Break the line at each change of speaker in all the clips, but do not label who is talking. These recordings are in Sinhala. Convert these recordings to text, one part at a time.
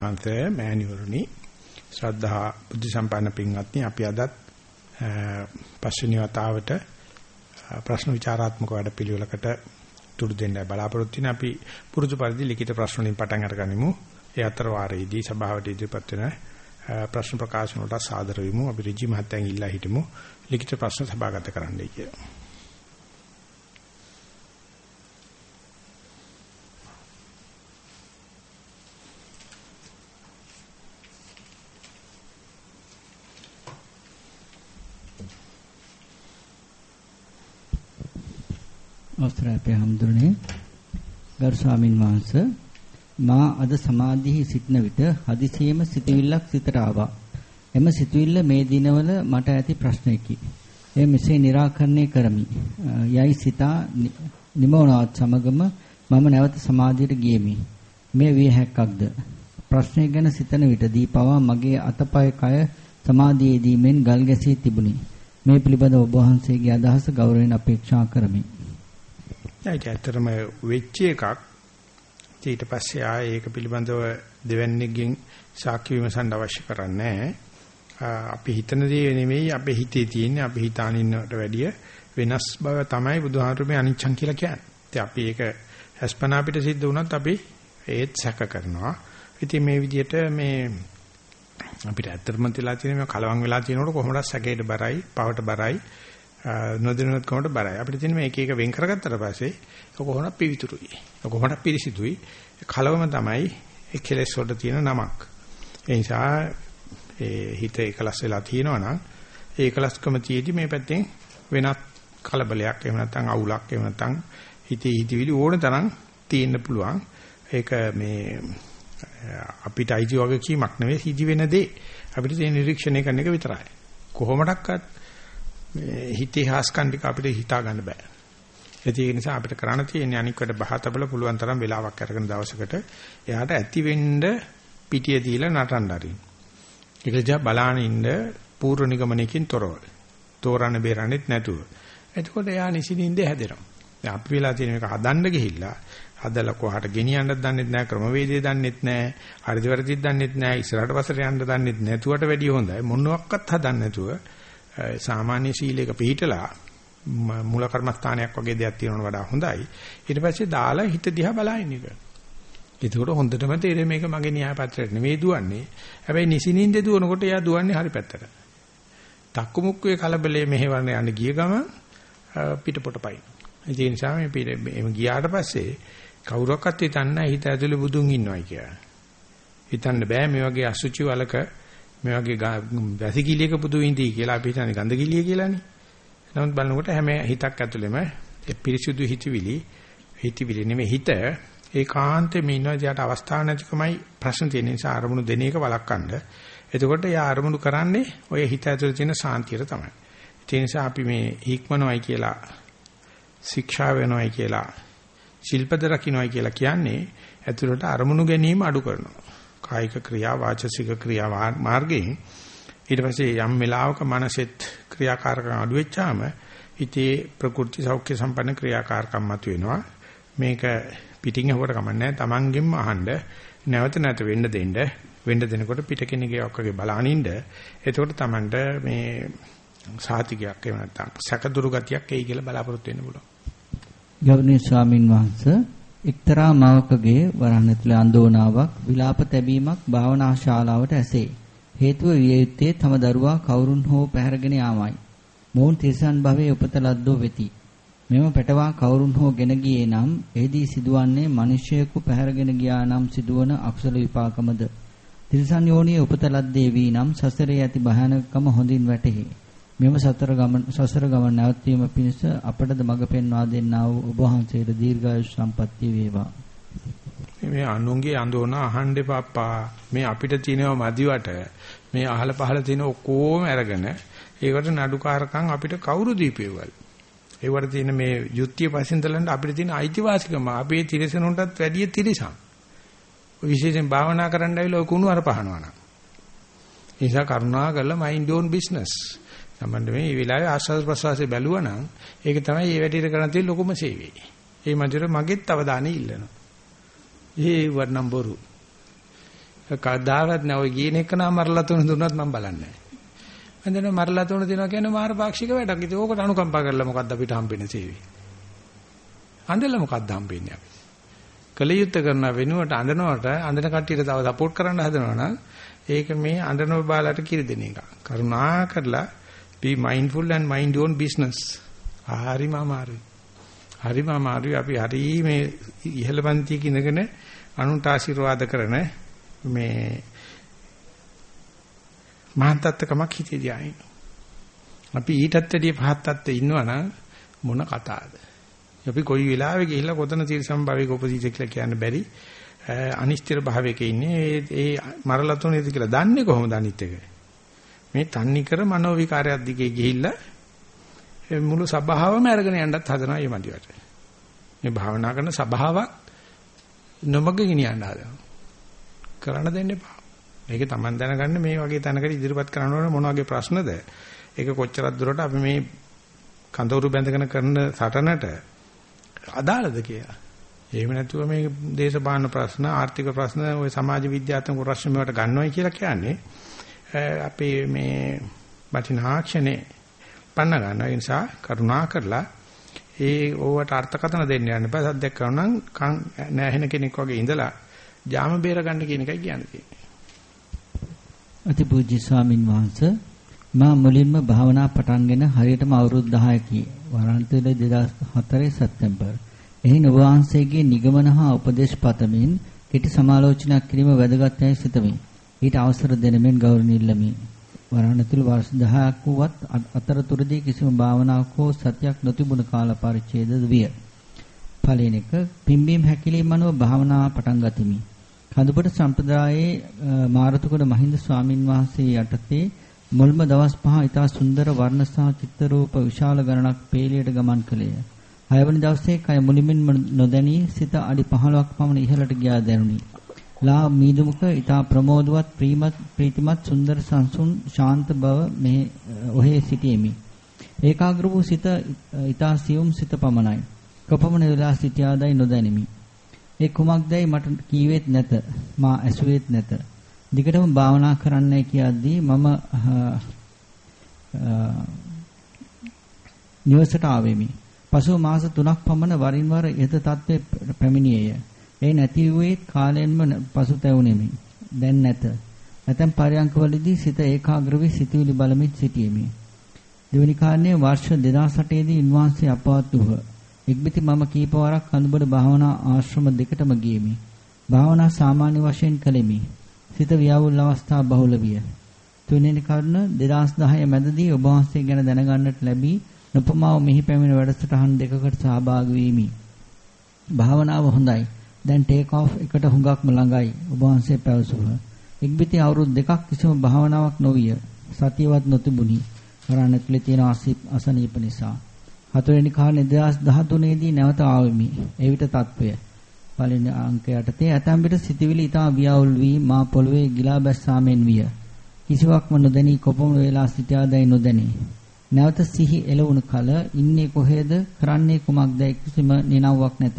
අන්තේ මෑණිවරුනි ශ්‍රද්ධා බුද්ධ සම්පන්න පින්වත්නි අපි අදත් පස්වෙනි වතාවට ප්‍රශ්න විචාරාත්මක වැඩපිළිවෙලකට තුඩු දෙන්නයි බලාපොරොත්තු වෙන්නේ. අපි පුරුදු පරිදි ලිඛිත ප්‍රශ්න වලින් පටන් අරගනිමු. ඒ අතර වාරයේදී සභාවට ඉදිරිපත් වෙන ප්‍රශ්න ප්‍රකාශන වලට සාදර වෙමු. අපි ඍජු මහත්තයන් ඉල්ලා හිටමු. ලිඛිත ප්‍රශ්න සභාගත කරන්නයි කියලා
අවසරයි අපේ හැමදුරනේ ගරු ස්වාමින් වහන්සේ මා අද සමාධියේ සිටන විට හදිසියෙම සිතවිල්ලක් සිතට ආවා. එම සිතවිල්ල මේ දිනවල මට ඇති ප්‍රශ්නයකි. එය මෙසේ निराකරණය කරමි. යයි සිතා නිමවනවත් සමගම මම නැවත සමාධියට ගියෙමි. මේ විය හැක්කක්ද? ප්‍රශ්නය ගැන සිතන විටදී පවා මගේ අතපය කය සමාධියේදී මෙන් ගල් ගැසී තිබුණි. මේ පිළිබඳ ඔබ වහන්සේගේ අදහස ගෞරවයෙන් අපේක්ෂා කරමි.
ඒක ඇත්තටම වෙච්ච එකක්. ඊට පස්සේ ආයේ ඒක පිළිබඳව දෙවැන්නේකින් සාක්ෂි විමසන්න අවශ්‍ය කරන්නේ අපි හිතන දේ නෙමෙයි අපේ හිතේ තියෙන්නේ අපි හිතානින්නට වැඩිය වෙනස් බව තමයි බුදුහාමුදුරුවෝ අනිච්චන් කියලා කියන්නේ. ඉතින් අපි ඒක හස්පනා පිට සිද්ධ වුණත් අපි ඒත් සැක කරනවා. ඉතින් මේ විදිහට මේ අපිට ඇත්තටම තියලා තියෙන මේ කලවම් වෙලා තියෙනකොට කොහොමද සැකේට බරයි, පවට බරයි, නොදැනුවත් කමට බරයි. අපිට තියෙන මේක එක වෙන් කරගත්තට පස්සේ කොහොමද පිවිතුරුයි. කොහොමද පිරිසිදුයි. කලවම තමයි ඒ කෙලෙස් වලට තියෙන නමක්. ඒ නිසා ඒ හිත එකලස් වෙලා තියෙනවා නම් ඒ එකලස්කම තියේදී මේ පැත්තෙන් වෙනත් කලබලයක් එහෙම නැත්නම් අවුලක් එහෙම නැත්නම් හිතේ හිතවිලි ඕන තරම් තියෙන්න පුළුවන්. ඒක මේ අපිට අයිති වගේ කීමක් නෙවෙයි සිදි වෙන දේ. අපිට තියෙන නිරීක්ෂණය කරන එක විතරයි. කොහොමඩක්වත් මේ හිතේ හාස්කම් ටික අපිට හිතා ගන්න බෑ. ඒක නිසා අපිට කරන්න තියෙන්නේ අනික්කට බහතබල පුළුවන් තරම් වෙලාවක් අරගෙන දවසකට එයාට ඇති වෙන්න පිටිය දීලා නටන්න අරින්. ඒක දිහා බලාන ඉන්න පූර්ව නිගමනයකින් තොරව. තෝරන්න බේරන්නෙත් නැතුව. එතකොට එයා නිසින්ින්ද හැදෙනවා. දැන් අපි වෙලා තියෙන මේක හදන්න ගිහිල්ලා හදලා කොහාට ගෙනියන්නද දන්නෙත් නැහැ ක්‍රමවේදය දන්නෙත් නැහැ හරිද වැරදිද දන්නෙත් නැහැ ඉස්සරහට පස්සට යන්න දන්නෙත් නැතුවට වැඩිය හොඳයි මොනවත් හදන්න නැතුව සාමාන්‍ය සීලයක පිළිහිටලා මූල කර්මස්ථානයක් වගේ දෙයක් තියෙනවට වඩා හොඳයි. ඊට පස්සේ දාලා හිත දිහා බලන එක. ඒකෝට හොඳටම තේරෙන්නේ මේක මගේ න්‍යාය පත්‍රයට නෙමෙයි දුවන්නේ. හැබැයි නිසිනින්ද දුවනකොට එයා දුවන්නේ හරි පැත්තට. තක්කු මුක්කුවේ කලබලයේ මෙහෙවන්න යන්න ගිය ගම පිටපොට පයින්. ඒ නිසා මේ පිට එම ගියාට පස්සේ කවුරක්වත් හිතන්නේ හිත ඇතුලේ බුදුන් ඉන්නවයි කියලා. හිතන්න බෑ මේ වගේ අසුචි වලක මේ වගේ වැසිකිළියක පුදු ඉඳී කියලා අපි හිතන්නේ ගඳ කිලිය කියලානේ. නමුත් බලනකොට හැම හිතක් ඇතුළෙම පිරිසුදු හිතවිලි හිතවිලි නෙමෙයි හිත ඒකාන්තෙම ඉන්නවා එයාට අවස්ථාවක් නැතිකමයි ප්‍රශ්න තියෙන නිසා අරමුණු දෙන එක වළක්වන්න. එතකොට යා අරමුණු කරන්නේ ඔය හිත ඇතුළේ තියෙන සාන්තියට තමයි. ඒ නිසා අපි මේ හික්මනොයි කියලා ශික්ෂා වෙනොයි කියලා ශිල්පද රකින්නයි කියලා කියන්නේ ඇතුළට අරමුණු ගැනීම අඩු කරනවා. කායික ක්‍රියා වාචසික ක්‍රියා මාර්ගයෙන් ඊට පස්සේ යම් වෙලාවක මනසෙත් ක්‍රියාකාරකම් අඩු වෙච්චාම හිතේ ප්‍රකෘති සෞඛ්‍ය සම්පන්න ක්‍රියාකාරකම් මතුවෙනවා. මේක පිටින් අහුවට කමන්නේ තමන්ගෙන්ම අහන්න නැවත නැවත වෙන්න දෙන්න. වෙන්න දෙනකොට පිට කෙනෙක්ගේ ඔක්කගේ බලනින්න එතකොට තමන්ට මේ සාතිකයක් එහෙම නැත්නම් සැකදුරු ගතියක් එයි කියලා බලාපොරොත්තු වෙන්න පුළුවන්.
ගෞරවනීය ස්වාමින් වහන්සේ එක්තරා මවකගේ වරහන් ඇතුළේ අඳෝනාවක් විලාප තැබීමක් භාවනා ශාලාවට ඇසේ. හේතුව විය යුත්තේ තම දරුවා කවුරුන් හෝ පැහැරගෙන යාමයි. මොවුන් තිරිසන් භවයේ උපත ලද්දෝ වෙති. මෙම පැටවා කවුරුන් හෝ ගෙන ගියේ නම් එෙහිදී සිදුවන්නේ මිනිසෙකු පැහැරගෙන ගියා නම් සිදුවන අකුසල විපාකමද. තිරිසන් යෝනියේ උපත ලද්දේ වී නම් සසරේ ඇති භයානකම හොඳින් වැටහි. මෙම සතර ගමන සසර ගමන නැවතීම පිණිස අපටද මඟ පෙන්වා දෙන්නා වූ ඔබ වහන්සේට දීර්ඝායුෂ සම්පන්නිය වේවා.
මේ අනුන්ගේ අඳෝන අහන්න එපාපා. මේ අපිට තියෙනව මදිවට මේ අහල පහල තියෙන ඔක්කොම අරගෙන ඒකට නඩුකාරකම් අපිට කවුරු දීපේවල්. ඒවට තියෙන මේ යුක්තිය පසින්දලන්න අපිට තියෙන අයිතිවාසිකම අපේ තිරසනුන්ටත් වැඩිය තිරසම්. විශේෂයෙන් භාවනා කරන්න ඇවිල්ලා ඔය කුණු අර පහනවනම්. ඒ නිසා කරුණා කරලා mind your own business. සම්බන්ධ මේ වෙලාවේ ආස්වාද ප්‍රසවාසයේ බැලුවා නම් ඒක තමයි මේ වැඩේට කරන්න තියෙන ලොකුම සේවය. ඒ මන්දිර මගෙත් අවධානය ඉල්ලනවා. ඒ වර්ණම් බොරු. කවදාවත් නෑ ඔය කියන එක නම් මරලා තුන දුන්නත් මම බලන්නේ නෑ. මම මරලා තුන දෙනවා කියන්නේ මාර පාක්ෂික වැඩක්. ඉතින් ඕකට අනුකම්පා කරලා මොකද්ද අපිට හම්බෙන්නේ සේවය? අඬලා මොකද්ද හම්බෙන්නේ අපිට? කලියුත් කරන වෙනුවට අඬනවට අඬන කට්ටියට තව සපෝට් කරන්න හදනවනම් ඒක මේ අඬන බාලට කිරි දෙන එක. කරුණා කරලා be mindful and mind your own business. හරිම අමාරුයි. හරිම අමාරුයි. අපි හරි මේ ඉහළ පන්තියක ඉඳගෙන අනුන්ට ආශිර්වාද කරන මේ මහාන්තත්කමක් හිතේ දිහා අපි ඊටත් වැඩිය පහත් තත්ත්වෙ ඉන්නවනම් මොන කතාවද? අපි කොයි වෙලාවෙ ගිහිල්ලා කොතන තිරසම් භාවයක උපදීද කියලා කියන්න බැරි අනිශ්චිත භාවයක ඉන්නේ. ඒ මරලා තුනේද කියලා දන්නේ කොහොමද අනිත් එක? මේ තන්නි කර මනෝ විකාරයක් දිගේ ගිහිල්ලා මුළු සබාවම අරගෙන යන්නත් හදනවා මේ මන්දිවට. මේ භාවනා කරන සබාවක් නොමග ගෙනියන්න හදනවා. කරන්න දෙන්න එපා. මේක Taman දැනගන්න මේ වගේ තැනකට ඉදිරිපත් කරනකොට මොන වගේ ප්‍රශ්නද? ඒක කොච්චරක් දුරට අපි මේ කඳවුරු බැඳගෙන කරන සටනට අදාළද කියලා. එහෙම නැතුව මේ දේශපාලන ප්‍රශ්න, ආර්ථික ප්‍රශ්න, ওই සමාජ විද්‍යාත්මක ප්‍රශ්න මේවට ගන්නවයි කියලා කියන්නේ අපේ මේ වටිනාක්ෂණේ පන්න ගන්න. ඒ නිසා කරුණා කරලා ඒ ඕවට අර්ථකථන දෙන්න යන්න බෑ. සද්දයක් කරනවා නම් කන් නැහෙන කෙනෙක් වගේ ඉඳලා ජාම බේර ගන්න කියන එකයි කියන්නේ.
අතිපූජ්‍ය ස්වාමින් වහන්සේ මා මුලින්ම භාවනා පටන්ගෙන හරියටම අවුරුදු 10කී වරන්තල 2004 සැප්තැම්බර්. එහි ඔබ වහන්සේගේ නිගමන හා උපදේශ පතමින් කෙටි සමාලෝචනයක් කිරීම වැදගත් යයි සිතමි. ඊට අවසර දෙන මෙන් ගෞරවණීයලමි. වරණතුළු වර්ෂ 10ක් වුවත් අතරතුරදී කිසිම භාවනාවක් හෝ සත්‍යක් නොතිබුණ කාල පරිච්ඡේදද විය. පළවෙනි එක පිම්බීම් හැකිලිම අනුව භාවනා පටන් ගතිමි. කඳුබට සම්ප්‍රදායේ මාරතුකඩ මහින්ද ස්වාමින් වහන්සේ යටතේ මුල්ම දවස් පහ ඉතා සුන්දර වර්ණ සහ චිත්‍ර රූප විශාල ගණනක් පේලියට ගමන් කළේය. හයවනි දවසේ කය මුලින්ම නොදැනී සිත අඩි 15ක් පමණ ඉහළට ගියා දැනුනි. ලා මීදුමක ඊතා ප්‍රමෝදවත් ප්‍රීමත් ප්‍රීතිමත් සුන්දර සංසුන් ශාන්ත බව මෙහි ඔහේ සිටීමි. ඒකාග්‍ර වූ සිත ඊතා සියුම් සිත පමණයි. කොපමණ වෙලා සිටියාදයි නොදැනිමි. ඒ කුමක්දයි මට කීවෙත් නැත. මා ඇසුවේත් නැත. දිගටම භාවනා කරන්නයි කියද්දී මම නිවසට ආවෙමි. පසුව මාස 3ක් පමණ වරින් වර යත තත්ත්වයේ පැමිණියේය. ඒ නැති වූයේ කාලයෙන්ම පසුතැවුණෙමි. දැන් නැත. නැතම් පරයන්කවලදී සිත ඒකාග්‍ර වී සිතුවිලි බලමින් සිටියෙමි. දෙවැනි කාරණේ වර්ෂ 2008 දී ඉන්වහන්සේ අපවත් වූහ. එක්බිති මම කීප වරක් කඳුබඩ භාවනා ආශ්‍රම දෙකටම ගියෙමි. භාවනා සාමාන්‍ය වශයෙන් කළෙමි. සිත ව්‍යාවුල් අවස්ථා බහුල විය. තුන්වෙනි කරුණ 2010 මැදදී ඔබ වහන්සේ ගැන දැනගන්නට ලැබී නොපමාව මෙහි පැමිණ වැඩසටහන් දෙකකට සහභාගී වීමි. භාවනාව හොඳයි. දැන් ටේක් ඔෆ් එකට හුඟක්ම ළඟයි. ඔබ වහන්සේ පැවසුව. එක්බිති අවුරුදු දෙකක් කිසිම භාවනාවක් නොවිය. සතියවත් නොතිබුණි. කරන්න ඇතුලේ තියෙන අසනීප නිසා. හතරවෙනි කාලේ 2013 දී නැවත ආවෙමි. එවිට తත්වය පළවෙනි අංකයට තේ ඇතැම් විට සිතවිලි ඊටා වියවුල් වී මා පොළවේ ගිලා බැස්සාමෙන් විය. කිසිවක්ම නොදැනී කොපමණ වේලා සිටියාදයි නොදැනී. නැවත සිහි එළවුණු කල ඉන්නේ කොහෙද කරන්නේ කුමක්දයි කිසිම නිනව්වක් නැත.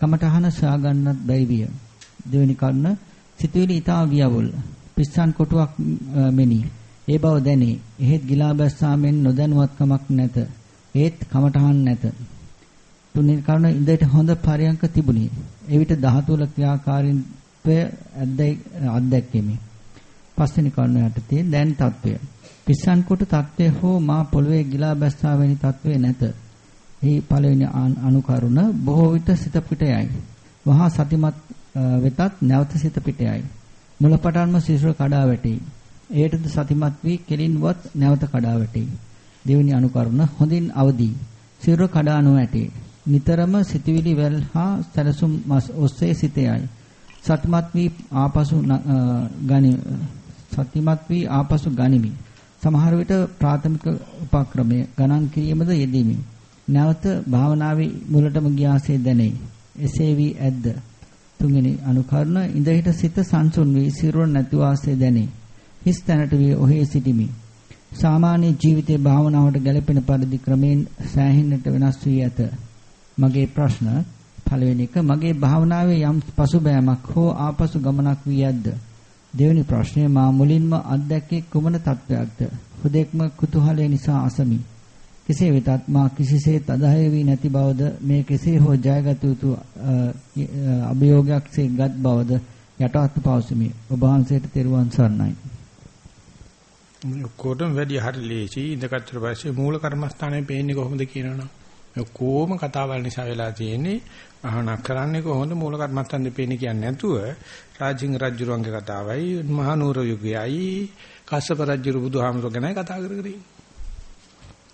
කමටහන සොයා ගන්නත් බැරි විය. දෙවෙනි කරුණ සිතවිලි ඊටා වියවුල්. පිස්සන් කොටුවක් මෙනි. ඒ බව දැනේ. එහෙත් ගිලා බැස්සාමෙන් නොදැනුවත්කමක් නැත. ඒත් කමටහන් නැත. තුන්වෙනි කරුණ ඉඳට හොඳ පරයන්ක තිබුණේ. එවිට ධාතුල ක්‍රියාකාරීත්වය අත්දැක්කෙමි. පස්වෙනි කරුණ යටතේ දැන් තත්වය. පිස්සන් කොට තත්වය හෝ මා පොළවේ ගිලා බැස්සා වැනි තත්වය නැත. මේ පළවෙනි අනුකරුණ බොහෝ විට සිත පිට යයි. වහා සතිමත් වෙතත් නැවත සිත පිට යයි. මුලපටන්ම සිසුර කඩා වැටේ. ඒටද සතිමත් වී කෙලින්වත් නැවත කඩා වැටේ. දෙවෙනි අනුකරුණ හොඳින් අවදි. සිරුර කඩා නොඇටේ. නිතරම සිතවිලි වැල් හා සැලසුම් ඔස්සේ සිතයයි. සතිමත් වී ආපසු ගනි සතිමත් වී ආපසු ගනිමි. සමහර විට ප්‍රාථමික උපක්‍රමය ගණන් කිරීමද යෙදීමි. නැවත භාවනාවේ මුලටම ගියාසේ දැනේ. එසේ වී ඇද්ද? තුන්වෙනි අනුකරණ ඉඳහිට සිත සංසුන් වී සිරුර නැති වාසේ දැනේ. හිස් තැනට වී ඔහේ සිටිමි. සාමාන්‍ය ජීවිතයේ භාවනාවට ගැලපෙන පරිදි ක්‍රමයෙන් සෑහෙන්නට වෙනස් වී ඇත. මගේ ප්‍රශ්න පළවෙනි එක මගේ භාවනාවේ යම් පසුබෑමක් හෝ ආපසු ගමනක් වී ඇද්ද? දෙවෙනි ප්‍රශ්නය මා මුලින්ම අත්දැකේ කුමන තත්වයක්ද? හුදෙක්ම කුතුහලය නිසා අසමි. කෙසේ වෙතත් මා කිසිසේත් අධහය වී නැති බවද මේ කෙසේ හෝ ජයගත යුතු අභියෝගයක්සේ ගත් බවද යටවත් පවසමි. ඔබ වහන්සේට තෙරුවන් සරණයි.
ඔක්කොටම වැඩි හරි ලේසි. ඉඳගත්තට පස්සේ මූල කර්මස්ථානයේ පේන්නේ කොහොමද කියනවනම් ඔක්කොම කතාවල් නිසා වෙලා තියෙන්නේ. භාවනා කරන්නේ කොහොමද? මූල කර්මස්ථානේ පේන්නේ කියන්නේ නැතුව. රාජින් රජුරුවන්ගේ කතාවයි මහා නූර යුගයයි කස්සප රජු බුදුහාමුදුර ගැනයි කතා කර කර ඉන්නේ.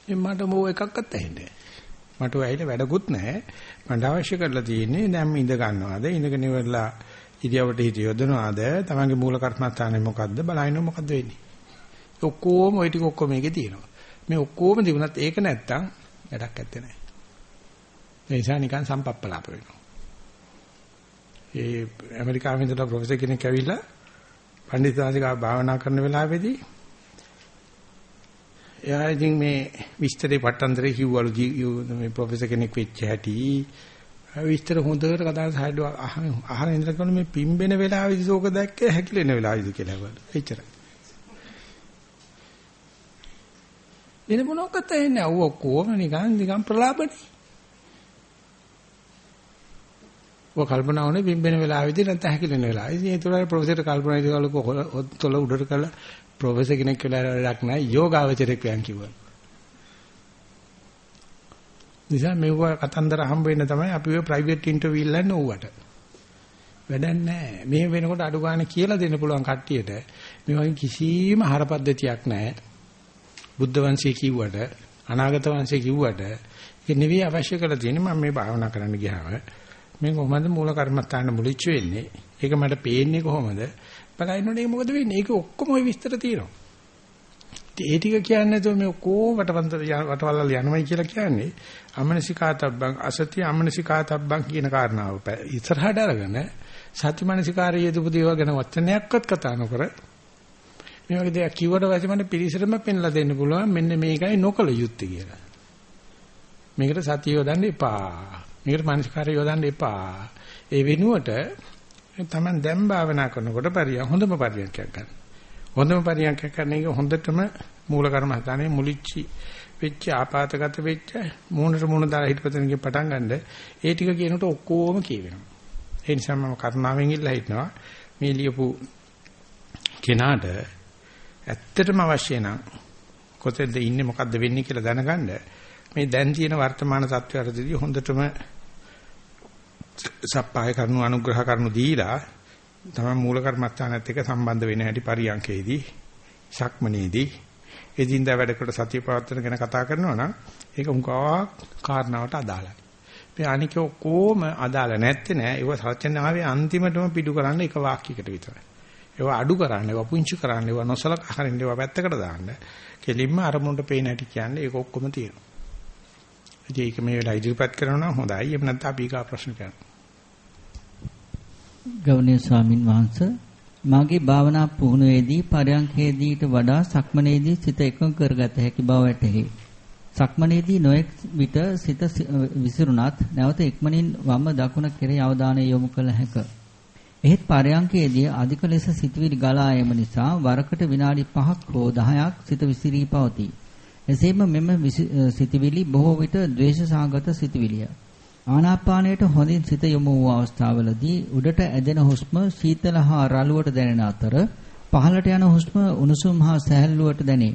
මට මොව එකක්වත් ඇහෙන්නේ මට ඔය ඇයිල වැඩකුත් නැහැ මට අවශ්‍ය කරලා තියෙන්නේ දැන් ඉඳ ගන්නවාද ඉඳගෙන ඉවරලා ඉරියවට හිත යොදනවාද තමන්ගේ මූල කර්මස්ථානේ මොකද්ද බලන්න මොකද්ද වෙන්නේ ඔක්කොම ওই ටික ඔක්කොම මේකේ තියෙනවා. මේ ඔක්කොම තිබුණත් ඒක නැත්තම් වැඩක් නැත්තේ නෑ. ඒ නිසා නිකන් සම්පප්පලාප වෙනවා. ඒ ඇමරිකාවේ ඉඳලා ප්‍රොෆෙසර් කෙනෙක් ඇවිල්ලා පඬිතුමාසිකා භාවනා කරන වෙලාවේදී එයා ඉතින් මේ විස්තරේ පට්ටන්තරේ කිව්වලු මේ ප්‍රොෆෙසර් කෙනෙක් වෙච්ච හැටි විස්තර හොඳට කතා කරලා අහන අහන ඉඳලා මේ පිම්බෙන වෙලාවේදී සෝක දැක්ක හැකිලෙන වෙලාවේදී කියලා වල. එච්චරයි. වෙන මොනක්වත් ඇහෙන්නේ නැහැ. ඌ ඔක්කොම නිකන් නිකන් ප්‍රලාපනේ. ඔය කල්පනා වුණේ බිම්බෙන වෙලාවෙදී නැත්නම් හැකිලෙන වෙලාවෙදී. ඉතින් ඒතරයි ප්‍රොෆෙසර් කල්පනා ඉදවල තොල උඩට කළා ප්‍රොෆෙසර් කෙනෙක් කියලා වැඩක් නැහැ. යෝගාවචරයක් වයන් කිව්වා. නිසා මෙව කතන්දර හම්බ වෙන්න තමයි අපි ඔය ප්‍රයිවට් ඉන්ටර්විව් ඉල්ලන්නේ ඌවට. වැඩක් නැහැ. මේ වෙනකොට අඩු ගන්න කියලා දෙන්න පුළුවන් කට්ටියට මේ වගේ කිසිම හරපද්ධතියක් නැහැ. බුද්ධ වංශය කිව්වට අනාගත වංශය කිව්වට ඒක නෙවෙයි අවශ්‍ය කරලා තියෙන්නේ මම මේ භාවනා කරන්න ගියාම මේ කොහොමද මූල කර්මස්ථාන මුලිච්ච වෙන්නේ? ඒක මට පේන්නේ කොහොමද? බලනකොට ඒක මොකද වෙන්නේ? ඒක ඔක්කොම ওই විස්තර තියෙනවා. ඒ ටික කියන්නේ නැතුව මේ ඔක්කොම වටවන්ත වටවලල් යනවයි කියලා කියන්නේ අමනසිකාතබ්බං අසති අමනසිකාතබ්බං කියන කාරණාව. ඉස්සරහට අරගෙන සතිමනසිකාරයේ යදුපු දේවල් ගැන වචනයක්වත් කතා නොකර මේ වගේ දෙයක් කිව්වට පස්සේ මට පිළිසරම පෙන්ලා දෙන්න පුළුවන් මෙන්න මේකයි නොකල යුත්තේ කියලා. මේකට සතිය යොදන්න එපා. මේකට මානසිකාරය යොදන්න එපා. ඒ වෙනුවට තමන් දැන් භාවනා කරනකොට පරිය හොඳම පරියන්කයක් ගන්න. හොඳම පරියන්කයක් ගන්න එක හොඳටම මූල කර්මස්ථානයේ මුලිච්චි වෙච්ච ආපాతගත වෙච්ච මූණට මූණ දාලා හිටපතනකින් පටන් ගන්නද ඒ ටික කියනකොට ඔක්කොම කියවෙනවා. ඒ නිසා මම කරුණාවෙන් ඉල්ලා හිටනවා මේ ලියපු කෙනාට ඇත්තටම අවශ්‍ය නම් කොතෙන්ද ඉන්නේ මොකද්ද වෙන්නේ කියලා දැනගන්න මේ දැන් තියෙන වර්තමාන තත්ත්වයටදී හොඳටම සප්පාය කරනු අනුග්‍රහ කරනු දීලා තමයි මූල කර්මස්ථානත් එක්ක සම්බන්ධ වෙන හැටි පරියන්කේදී ශක්මනේදී එදින්දා වැඩකට සතිය පවත්වන ගැන කතා කරනවා නම් ඒක උංගා කාරණාවට අදාළයි. මේ අනික ඔක්කොම අදාළ නැත්තේ නෑ. ඒව සත්‍යනාවේ අන්තිමටම පිටු කරන්න එක වාක්‍යයකට විතරයි. ඒවා අඩු කරන්න, ඒවා පුංචි කරන්න, ඒවා නොසලකා හරින්න, ඒවා පැත්තකට දාන්න. කෙලින්ම අරමුණට පේන හැටි කියන්නේ ඒක ඔක්කොම තියෙනවා. ඉතින් ඒක මේ වෙලාව ඉදිරිපත් කරනවා නම් හොඳයි. එහෙම නැත්නම් අපි ඊගා ප්‍රශ්න කරනවා.
ගෞණීය ස්වාමින් වහන්සේ මාගේ භාවනා පුහුණුවේදී පරයන්කේදීට වඩා සක්මනේදී සිත එකඟ කරගත හැකි බව වැටහි. සක්මනේදී නොඑක් විට සිත විසිරුණත් නැවත ඉක්මනින් වම දකුණ කෙරෙහි අවධානය යොමු කළ හැකිය. එහෙත් පරයන්කේදී අධික ලෙස සිතවිලි ගලා යාම නිසා වරකට විනාඩි 5ක් හෝ 10ක් සිත විසිරී පවතී. එසේම මෙම සිතවිලි බොහෝ විට ද්වේෂ සාගත සිතවිලිය. ආනාපානයට හොඳින් සිත යොමු වූ අවස්ථාවලදී උඩට ඇදෙන හුස්ම සීතල හා රළුවට දැනෙන අතර පහළට යන හුස්ම උණුසුම් හා සැහැල්ලුවට දැනේ.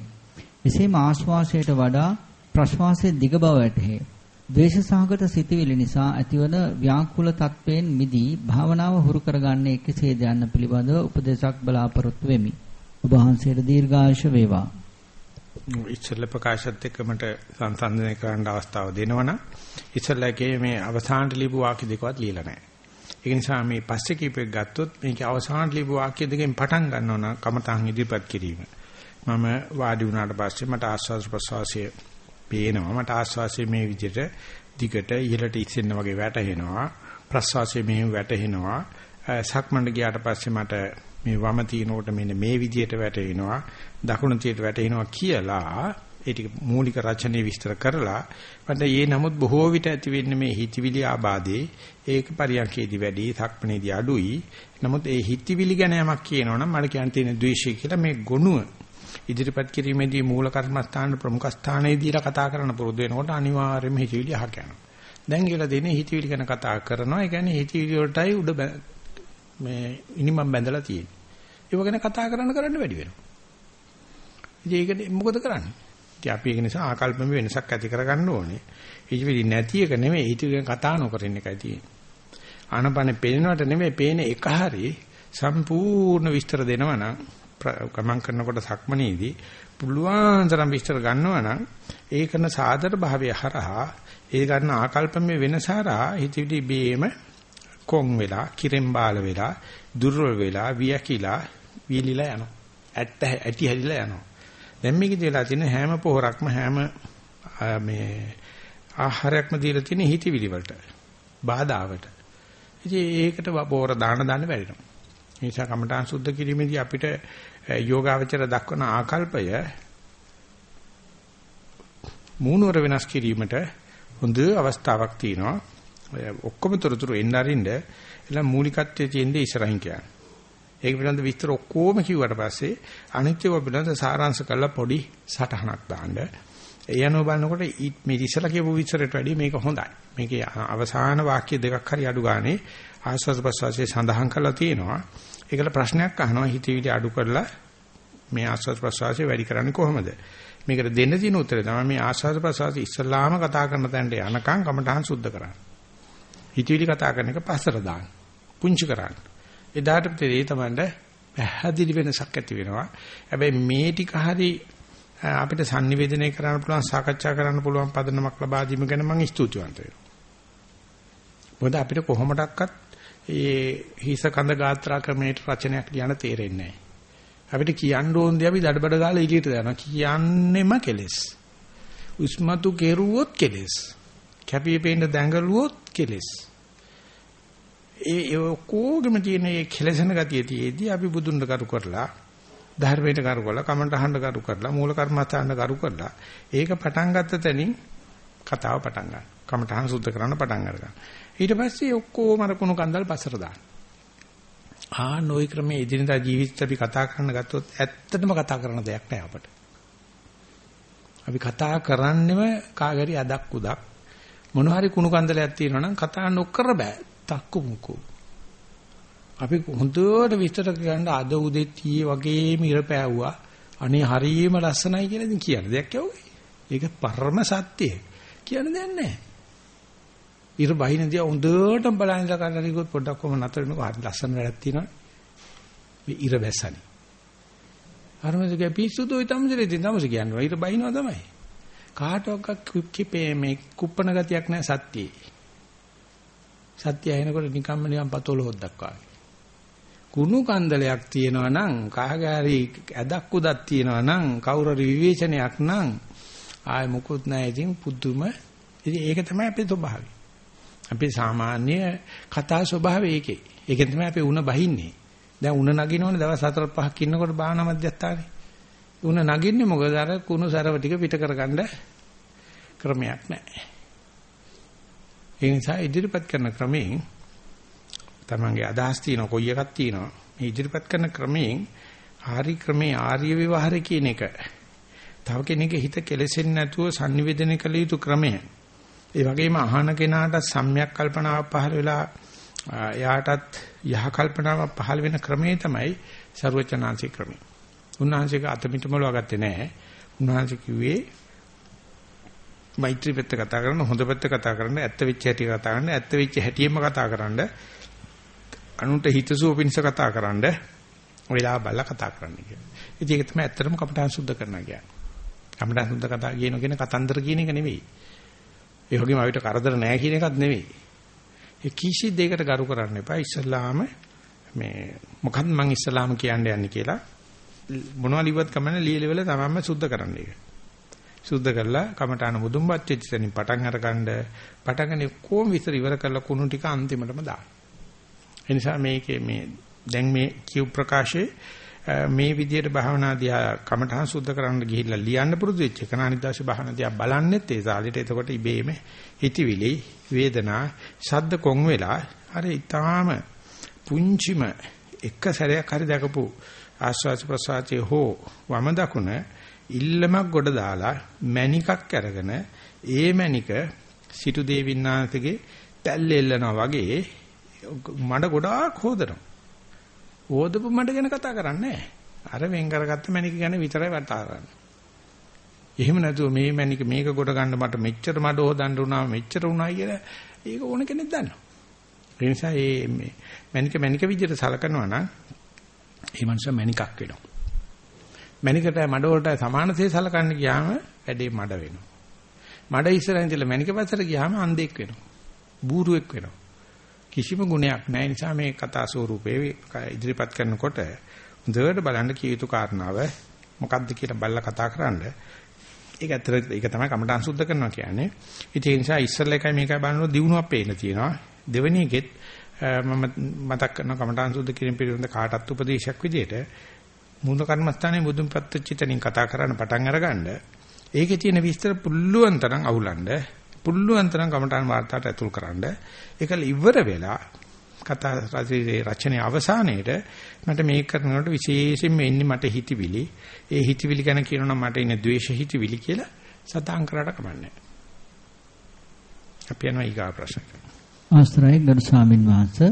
එසේම ආශ්වාසයට වඩා ප්‍රශ්වාසයේ දිග බව වැටහේ. ද්වේෂසහගත සිතවිලි නිසා ඇතිවන ව්‍යාකූල තත්වයෙන් මිදී භාවනාව හුරු කරගන්නේ කෙසේද යන්න පිළිබඳව උපදේශක් බලාපොරොත්තු වෙමි. ඔබ වහන්සේට දීර්ඝායුෂ වේවා.
ඉස්සෙල්ල ප්‍රකාශත් එක්ක මට සංසන්දනය කරන්න අවස්ථාව දෙනවනම් ඉස්සෙල්ලගේ මේ අවසානට ලියපු වාක්‍ය දෙකවත් ලියලා නැහැ. ඒ නිසා මේ පස්සේ කීපයක් ගත්තොත් මේක අවසානට ලියපු වාක්‍ය දෙකෙන් පටන් ගන්නවා නම් කමතන් ඉදිරිපත් කිරීම. මම වාඩි වුණාට පස්සේ මට ආස්වාද ප්‍රසවාසයේ පේනවා මට ආස්වාසිය මේ විදිහට දිගට ඉහළට ඉස්සෙන්න වගේ වැටෙනවා ප්‍රස්වාසය මෙහෙම වැටෙනවා සක්මණට ගියාට පස්සේ මට මේ වම තිනකොට මෙන්න මේ විදිහට වැටෙනවා දකුණු තියට වැටෙනවා කියලා ඒ ටික මූලික රචනයේ විස්තර කරලා මට ඒ නමුත් බොහෝ විට ඇති වෙන්නේ මේ හිතවිලි ආබාධේ. ඒක පරියන්කේදී වැඩි සක්මනේදී අඩුයි. නමුත් ඒ හිතවිලි ගැන යමක් කියනවනම් මට කියන්න තියෙන ද්වේෂය කියලා මේ ගොනුව ඉදිරිපත් කිරීමේදී මූල කර්මස්ථාන ප්‍රමුඛ ස්ථානයේදීලා කතා කරන්න පුරුදු වෙනකොට අනිවාර්යයෙන්ම හිතවිලි අහක යනවා දැන් කියලා දෙන්නේ හිතවිලි ගැන කතා කරනවා. ඒ කියන්නේ හිතවිලි වලටයි උඩ මේ ඉනිමම් බැඳලා තියෙන්නේ. ඒව ගැන කතා කරන්න කරන්න වැඩි වෙනවා ඉතින් ඒක මොකද කරන්නේ? ඉතින් අපි ඒක නිසා ආකල්පෙම වෙනසක් ඇති කරගන්න ඕනේ. හිතවිලි නැති එක නෙමෙයි හිතවිලි කතා නොකරින්න එකයි තියෙන්නේ. ආනපනේ පේනවට නෙමෙයි පේන එක හරි සම්පූර්ණ විස්තර දෙනවා නම් ගමන් කරනකොට සක්මනේදී පුළුවන් තරම් විස්තර ගන්නවා නම් ඒ කරන සාදර භාවය හරහා ඒ ගන්න ආකල්පමේ වෙනස හරහා හිතවිලි බේම කොන් වෙලා කිරෙන් බාල වෙලා දුර්වල වෙලා වියකිලා වීලිලා යනවා ඇත්ත ඇටි හැදිලා යනවා දැන් මේකේ වෙලා තියෙන හැම පොහොරක්ම හැම මේ ආහාරයක්ම දීලා තියෙන හිතවිලි වලට බාධාවට. ඉතින් ඒකට පොහොර දාන දාන්න බැරිනවා. ඒ නිසා කමඨාන් සුද්ධ කිරීමේදී අපිට යෝගාවචර දක්වන ආකල්පය මූණවර වෙනස් කිරීමට හොඳ අවස්ථාවක් තියෙනවා. ඔක්කොම තොරතුරු එන්න අරින්න එලා මූලිකත්වයේ තියෙන ඉස්සරහින් කියන්නේ. ඒක පිළිබඳ විස්තර ඔක්කොම කිව්වට පස්සේ අනිත්‍යව පිළිබඳ සාරාංශ කරලා පොඩි සටහනක් දාන්න. ඒ අනුව බලනකොට මේ ඉස්සලා කියපු විස්තරයට වැඩිය මේක හොඳයි. මේකේ අවසාන වාක්‍ය දෙකක් හරි අඩු ගානේ ආස්වාද ප්‍රසවාසයේ සඳහන් කරලා තියෙනවා. ඒකල ප්‍රශ්නයක් අහනවා හිතවිලි අඩු කරලා මේ ආස්වාද ප්‍රසවාසය වැඩි කරන්නේ කොහොමද? මේකට දෙන්න තියෙන උත්තරය තමයි මේ ආස්වාද ප්‍රසවාසය ඉස්සලාම කතා කරන තැනට යනකම් කමඨහන් සුද්ධ කරන්න. හිතවිලි කතා කරන එක පස්සට දාන්න. පුංචි කරන්න. එදාට තේරෙයි තමයි පැහැදිලි වෙනසක් ඇති වෙනවා. හැබැයි මේ ටික හරි අපිට sannivedanaya කරන්න පුළුවන් සාකච්ඡා කරන්න පුළුවන් පදනමක් ලබා දීම ගැන මම ස්තුතිවන්ත වෙනවා. මොකද අපිට කොහොමඩක්වත් ඒ හිස කඳ ගාත්‍රා ක්‍රමයට රචනයක් ලියන්න තේරෙන්නේ නැහැ. අපිට කියන්න ඕන දේ අපි දඩබඩ ගාලා එළියට දානවා. කියන්නෙම කෙලෙස්. උස්මතු කෙරුවොත් කෙලෙස්. කැපී පෙනෙන දැඟලුවොත් කෙලෙස්. ඒ ඔක්කොගෙම තියෙන මේ කෙලසන ගතිය තියේදී අපි බුදුන් කරු කරලා ධර්මයට කරු කරලා කමන්ටහඬ කරු කරලා මූල කර්මස්ථාන කරු කරලා ඒක පටන් ගත්ත තැනින් කතාව පටන් ගන්න. කමටහන් සුද්ධ කරන්න පටන් ගන්නවා. ඊට පස්සේ ඔක්කොම අර කුණු කන්දල් පස්සට දාන්න. ආ නොයි ක්‍රමයේ එදිනදා ජීවිතය අපි කතා කරන්න ගත්තොත් ඇත්තටම කතා කරන දෙයක් නෑ අපට. අපි කතා කරන්නෙම කාගරි අදක් උදක් මොන හරි කුණු කන්දලයක් තියෙනවා නම් කතා නොකර බෑ. තක්කු මුකු. අපි හොඳට විස්තර කරන්න අද උදේ තී වගේම ඉර පෑවුවා. අනේ හරියම ලස්සනයි කියලා ඉතින් කියන දෙයක් යෝගේ. ඒක පරම සත්‍යය. කියන දෙයක් නැහැ. ඉර බහිනදී හොඳට බලන් ඉඳලා ගන්න හරිගොත් පොඩ්ඩක් කොහොම නතර වෙනකොට හරි ලස්සන වැඩක් තියෙනවා. මේ ඉර වැස්සනේ. අරමදගේ පිස්සුදෝයි තමසරේ ඉතින් තමස කියන්නේ ඉර බහිනවා තමයි. කාටවත් කිපේ මේ කුප්පන ගතියක් නැහැ සත්‍යයේ. සත්‍ය ඇහෙනකොට නිකම්ම නිකම් පතෝල හොද්දක් වගේ. කුණු කන්දලයක් තියෙනවා නම් කහගාරි ඇදක් උදක් තියෙනවා නම් කවුරු හරි විවේචනයක් නම් ආය මොකුත් නැහැ ඉතින් පුදුම ඉතින් ඒක තමයි අපේ ස්වභාවය. අපේ සාමාන්‍ය කතා ස්වභාවය ඒකේ. ඒකෙන් තමයි අපි උණ බහින්නේ. දැන් උණ නගිනවනේ දවස් 4 5ක් ඉන්නකොට භාවනා මධ්‍යස්ථානේ. උණ නගින්නේ මොකද අර කුණු සරව ටික පිට කරගන්න ක්‍රමයක් නැහැ. ඒ නිසා ඉදිරිපත් කරන ක්‍රමයෙන් තමන්ගේ අදහස් තියෙන කොයි එකක් තියෙනවා. මේ ඉදිරිපත් කරන ක්‍රමයෙන් ආරි ක්‍රමේ ආර්ය විවහාරය කියන එක. තව කෙනෙක්ගේ හිත කෙලෙසෙන්නේ නැතුව sannivedana කළ යුතු ක්‍රමය. ඒ වගේම අහන කෙනාට සම්‍යක් කල්පනාවක් පහළ වෙලා එයාටත් යහ කල්පනාවක් පහළ වෙන ක්‍රමේ තමයි ਸਰවචනාංශික ක්‍රමය. උන්වහන්සේක අතමිටම ලෝගත්තේ නැහැ. උන්වහන්සේ කිව්වේ මෛත්‍රී පැත්ත කතා කරන්න හොඳ පැත්ත කතා කරන්න ඇත්ත වෙච්ච හැටි කතා කරන්න ඇත්ත වෙච්ච හැටියෙම කතා කරන්න අනුන්ට හිතසුව පිණිස කතා කරන්න වෙලා බලලා කතා කරන්න කියන්නේ. ඉතින් ඒක තමයි ඇත්තටම කපටහන් සුද්ධ කරනවා කියන්නේ. කපටහන් සුද්ධ කතා කියන කෙන කතන්දර කියන එක නෙවෙයි. ඒ වගේම අපිට කරදර නැහැ කියන එකත් නෙවෙයි. ඒ කිසි දෙයකට ගරු කරන්න එපා. ඉස්සල්ලාම මේ මොකක්ද මං ඉස්සලාම කියන්න යන්නේ කියලා මොනවා ලිව්වත් කමන්නේ ලියලෙවල තමන්ම සුද්ධ කරන්න ඒක. සුද්ධ කරලා කමඨාන මුදුන්පත් වෙච්ච තැනින් පටන් අරගන්න පටන් කොහොම විතර ඉවර කරලා කුණු ටික අන්තිමටම දාන්න. ඒ නිසා මේකේ මේ දැන් මේ කියු ප්‍රකාශයේ මේ විදිහට භාවනා දිහා කමඨහන් සුද්ධ කරන්න ගිහිල්ලා ලියන්න පුරුදු වෙච්ච එක නානිත් දවසේ භාවනා දිහා බලන්නෙත් ඒ සාලෙට එතකොට ඉබේම හිතවිලි වේදනා ශබ්ද කොන් වෙලා අර ඊටාම පුංචිම එක සැරයක් හරි දැකපු ආස්වාද ප්‍රසආචේ හෝ වම දකුණ ඉල්ලමක් ගොඩ දාලා මණිකක් අරගෙන ඒ මණික සිටු දේවින්නාථගේ පැල්ලෙල්ලනවා වගේ මඩ ගොඩාක් හොදනවා. හොදපු මඩ ගැන කතා කරන්නේ අර වෙන් කරගත්ත මණික ගැන විතරයි කතා කරන්නේ. එහෙම නැතුව මේ මණික මේක ගොඩ ගන්න මට මෙච්චර මඩ හොදන්න උනා මෙච්චර උනා කියලා ඒක ඕන කෙනෙක් දන්නවා. ඒ නිසා මේ මණික මණික විදිහට සලකනවා නම් ඒ මනුස්සයා මණිකක් වෙනවා. මණිකට මඩ වලට සමානසේ සලකන්න ගියාම වැඩේ මඩ වෙනවා. මඩ ඉස්සරහින් ඉඳලා මණික පැත්තට ගියාම අන්ධෙක් වෙනවා. බූරුවෙක් වෙනවා. කිසිම ගුණයක් නැහැ නිසා මේ කතා ස්වරූපේ ඉදිරිපත් කරනකොට හොඳට බලන්න කිය යුතු කාරණාව මොකක්ද කියලා බලලා කතා කරන්න. ඒක ඇත්තට ඒක තමයි කමඨාන් සුද්ධ කරනවා කියන්නේ. ඉතින් ඒ නිසා ඉස්සල්ලා එකයි මේකයි බලනකොට දිනුවක් පේන්න තියෙනවා. දෙවෙනි එකෙත් මම මතක් කරන කමඨාන් සුද්ධ කිරීම පිළිබඳ කාටත් උපදේශයක් විදියට මූල කර්මස්ථානයේ මුදුන්පත් චිතනින් කතා කරන්න පටන් අරගන්න. ඒකේ තියෙන විස්තර පුල්ලුවන් තරම් අවුලන්න පුල්ලුවන් තරම් කමඨාන් වාර්තාවට ඇතුල් කරන්න. ඒකල ඉවර වෙලා කතා රචනයේ රචනයේ අවසානයේට මට මේක කරනකොට විශේෂයෙන්ම එන්නේ මට හිතවිලි. ඒ හිතවිලි ගැන කියනනම් මට ඉන්නේ ද්වේෂ හිතවිලි කියලා සතාන් කරාට කමන්නේ අපි යනවා ඊගා ප්‍රශ්නට.
අවසරයි ගරු ස්වාමින් වහන්සේ.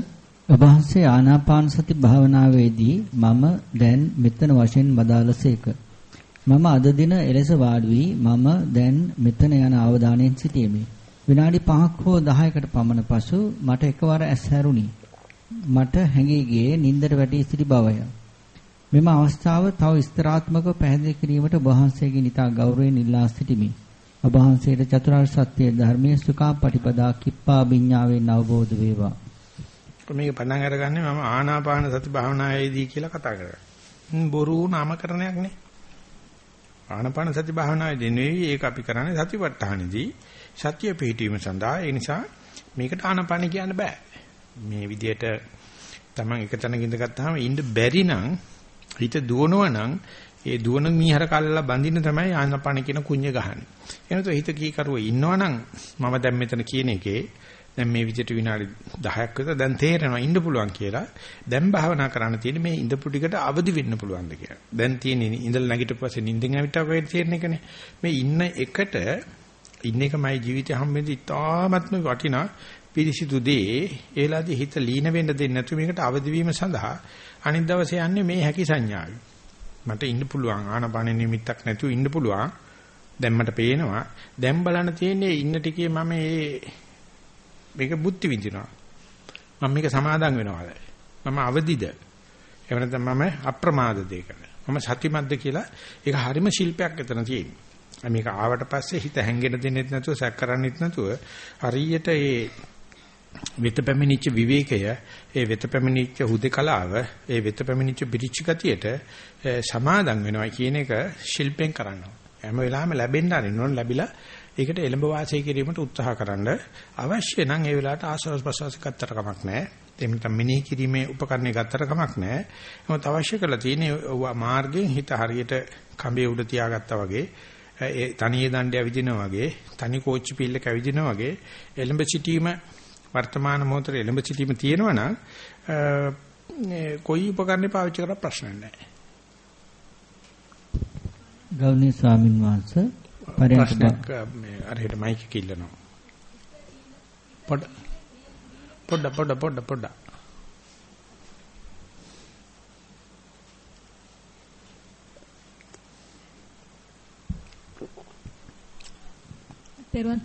ඔබ වහන්සේ ආනාපාන සති භාවනාවේදී මම දැන් මෙතන වශයෙන් වදාළසේක මම අද දින එලෙස වාඩි වී මම දැන් මෙතන යන අවධානයෙන් සිටීමේ විනාඩි 5ක් හෝ 10කට පමණ පසු මට එකවර ඇස් හැරුණි. මට හැඟී ගියේ නින්දට වැටී සිටි බවය. මෙම අවස්ථාව තව විස්තරාත්මකව පැහැදිලි කිරීමට ඔබ වහන්සේගෙන් ඉතා ගෞරවයෙන් ඉල්ලා සිටිමි. ඔබ වහන්සේට චතුරාර්ය සත්‍ය ධර්මයේ සුඛා පටිපදා කිප්පා විඤ්ඤාවෙන් අවබෝධ වේවා.
මේක පටන් අරගන්නේ මම ආනාපාන සති භාවනාවේදී කියලා කතා කරා. බොරු නාමකරණයක් නේ. ආනපාන සති භාවනාවේදී නෙවෙයි ඒක අපි කරන්නේ සතිපට්ඨානෙදී සතිය පිහිටීම සඳහා ඒ නිසා මේකට ආනපාන කියන්න බෑ මේ විදිහට Taman එක තැනක ඉඳගත්තාම ඉන්න බැරි නම් හිත දුවනවා නම් ඒ දුවන මීහර කල්ලලා බඳින්න තමයි ආනපාන කියන කුඤ්ඤ ගහන්නේ එනතෝ හිත කීකරුව ඉන්නවනම් මම දැන් මෙතන කියන එකේ දැන් මේ විදිහට විනාඩි 10ක් විතර දැන් තේරෙනවා ඉන්න පුළුවන් කියලා. දැන් භාවනා කරන්න තියෙන්නේ මේ ඉඳපු ටිකට අවදි වෙන්න පුළුවන්ද කියලා. දැන් තියෙන්නේ ඉඳලා නැගිට පස්සේ නිින්දෙන් ඇවිත් අපේ තේරෙන එකනේ. මේ ඉන්න එකට ඉන්න එකමයි ජීවිතය හම්බෙන්නේ ඉතාමත්ම වටිනා පිරිසිදු දේ. ඒලාදී හිත ලීන වෙන්න දෙන්නේ නැතු මේකට අවදි වීම සඳහා අනිත් දවසේ යන්නේ මේ හැකි සංඥාවයි. මට ඉන්න පුළුවන් ආනපාන නිමිත්තක් නැතුව ඉන්න පුළුවන්. දැන් මට පේනවා. දැන් බලන්න තියෙන්නේ ඉන්න ටිකේ මම මේ මේක බුද්ධි විඳිනවා. මම මේක සමාදම් වෙනවාද? මම අවදිද? එහෙම නැත්නම් මම අප්‍රමාදද ඒකට? මම සතිමත්ද කියලා ඒක හරිම ශිල්පයක් එතන තියෙනවා. මේක ආවට පස්සේ හිත හැංගෙන දෙන්නෙත් නැතුව සැක කරන්නෙත් නැතුව හරියට ඒ වෙත පැමිණිච්ච විවේකය ඒ වෙත පැමිණිච්ච හුදකලාව ඒ වෙත පැමිණිච්ච පිරිච්ච ගතියට සමාදම් වෙනවා කියන එක ශිල්පෙන් කරනවා හැම වෙලාවෙම ලැබෙන්න ආරින්න ලැබිලා ඒකට එළඹ වාසය කිරීමට උත්සාහකරනද අවශ්‍ය නම් ඒ වෙලාවට ආශ්වාස ප්‍රශ්වාස ගත්තට කමක් නැහැ. එහෙම නැත්නම් මෙනෙහි කිරීමේ උපකරණය ගත්තට කමක් නැහැ. මොකද අවශ්‍ය කරලා තියෙන්නේ මාර්ගයෙන් හිත හරියට කඹේ උඩ තියාගත්තා වගේ ඒ තනියේ දණ්ඩය විදිනා වගේ තනි කෝච්චි පිල්ලක විදිනා වගේ එළඹ සිටීම වර්තමාන මොහොතේ එළඹ සිටීම තියෙනවා නම් කොයි උපකරණේ පාවිච්චි කරලා ප්‍රශ්න නැහැ.
ගෞණීය ස්වාමින් වහන්සේ
ප්‍රශ්නයක් මේ අර හෙට මයික් එක ඉල්ලනවා. පොඩ පොඩ පොඩ පොඩ පොඩ.
තෙරුවන්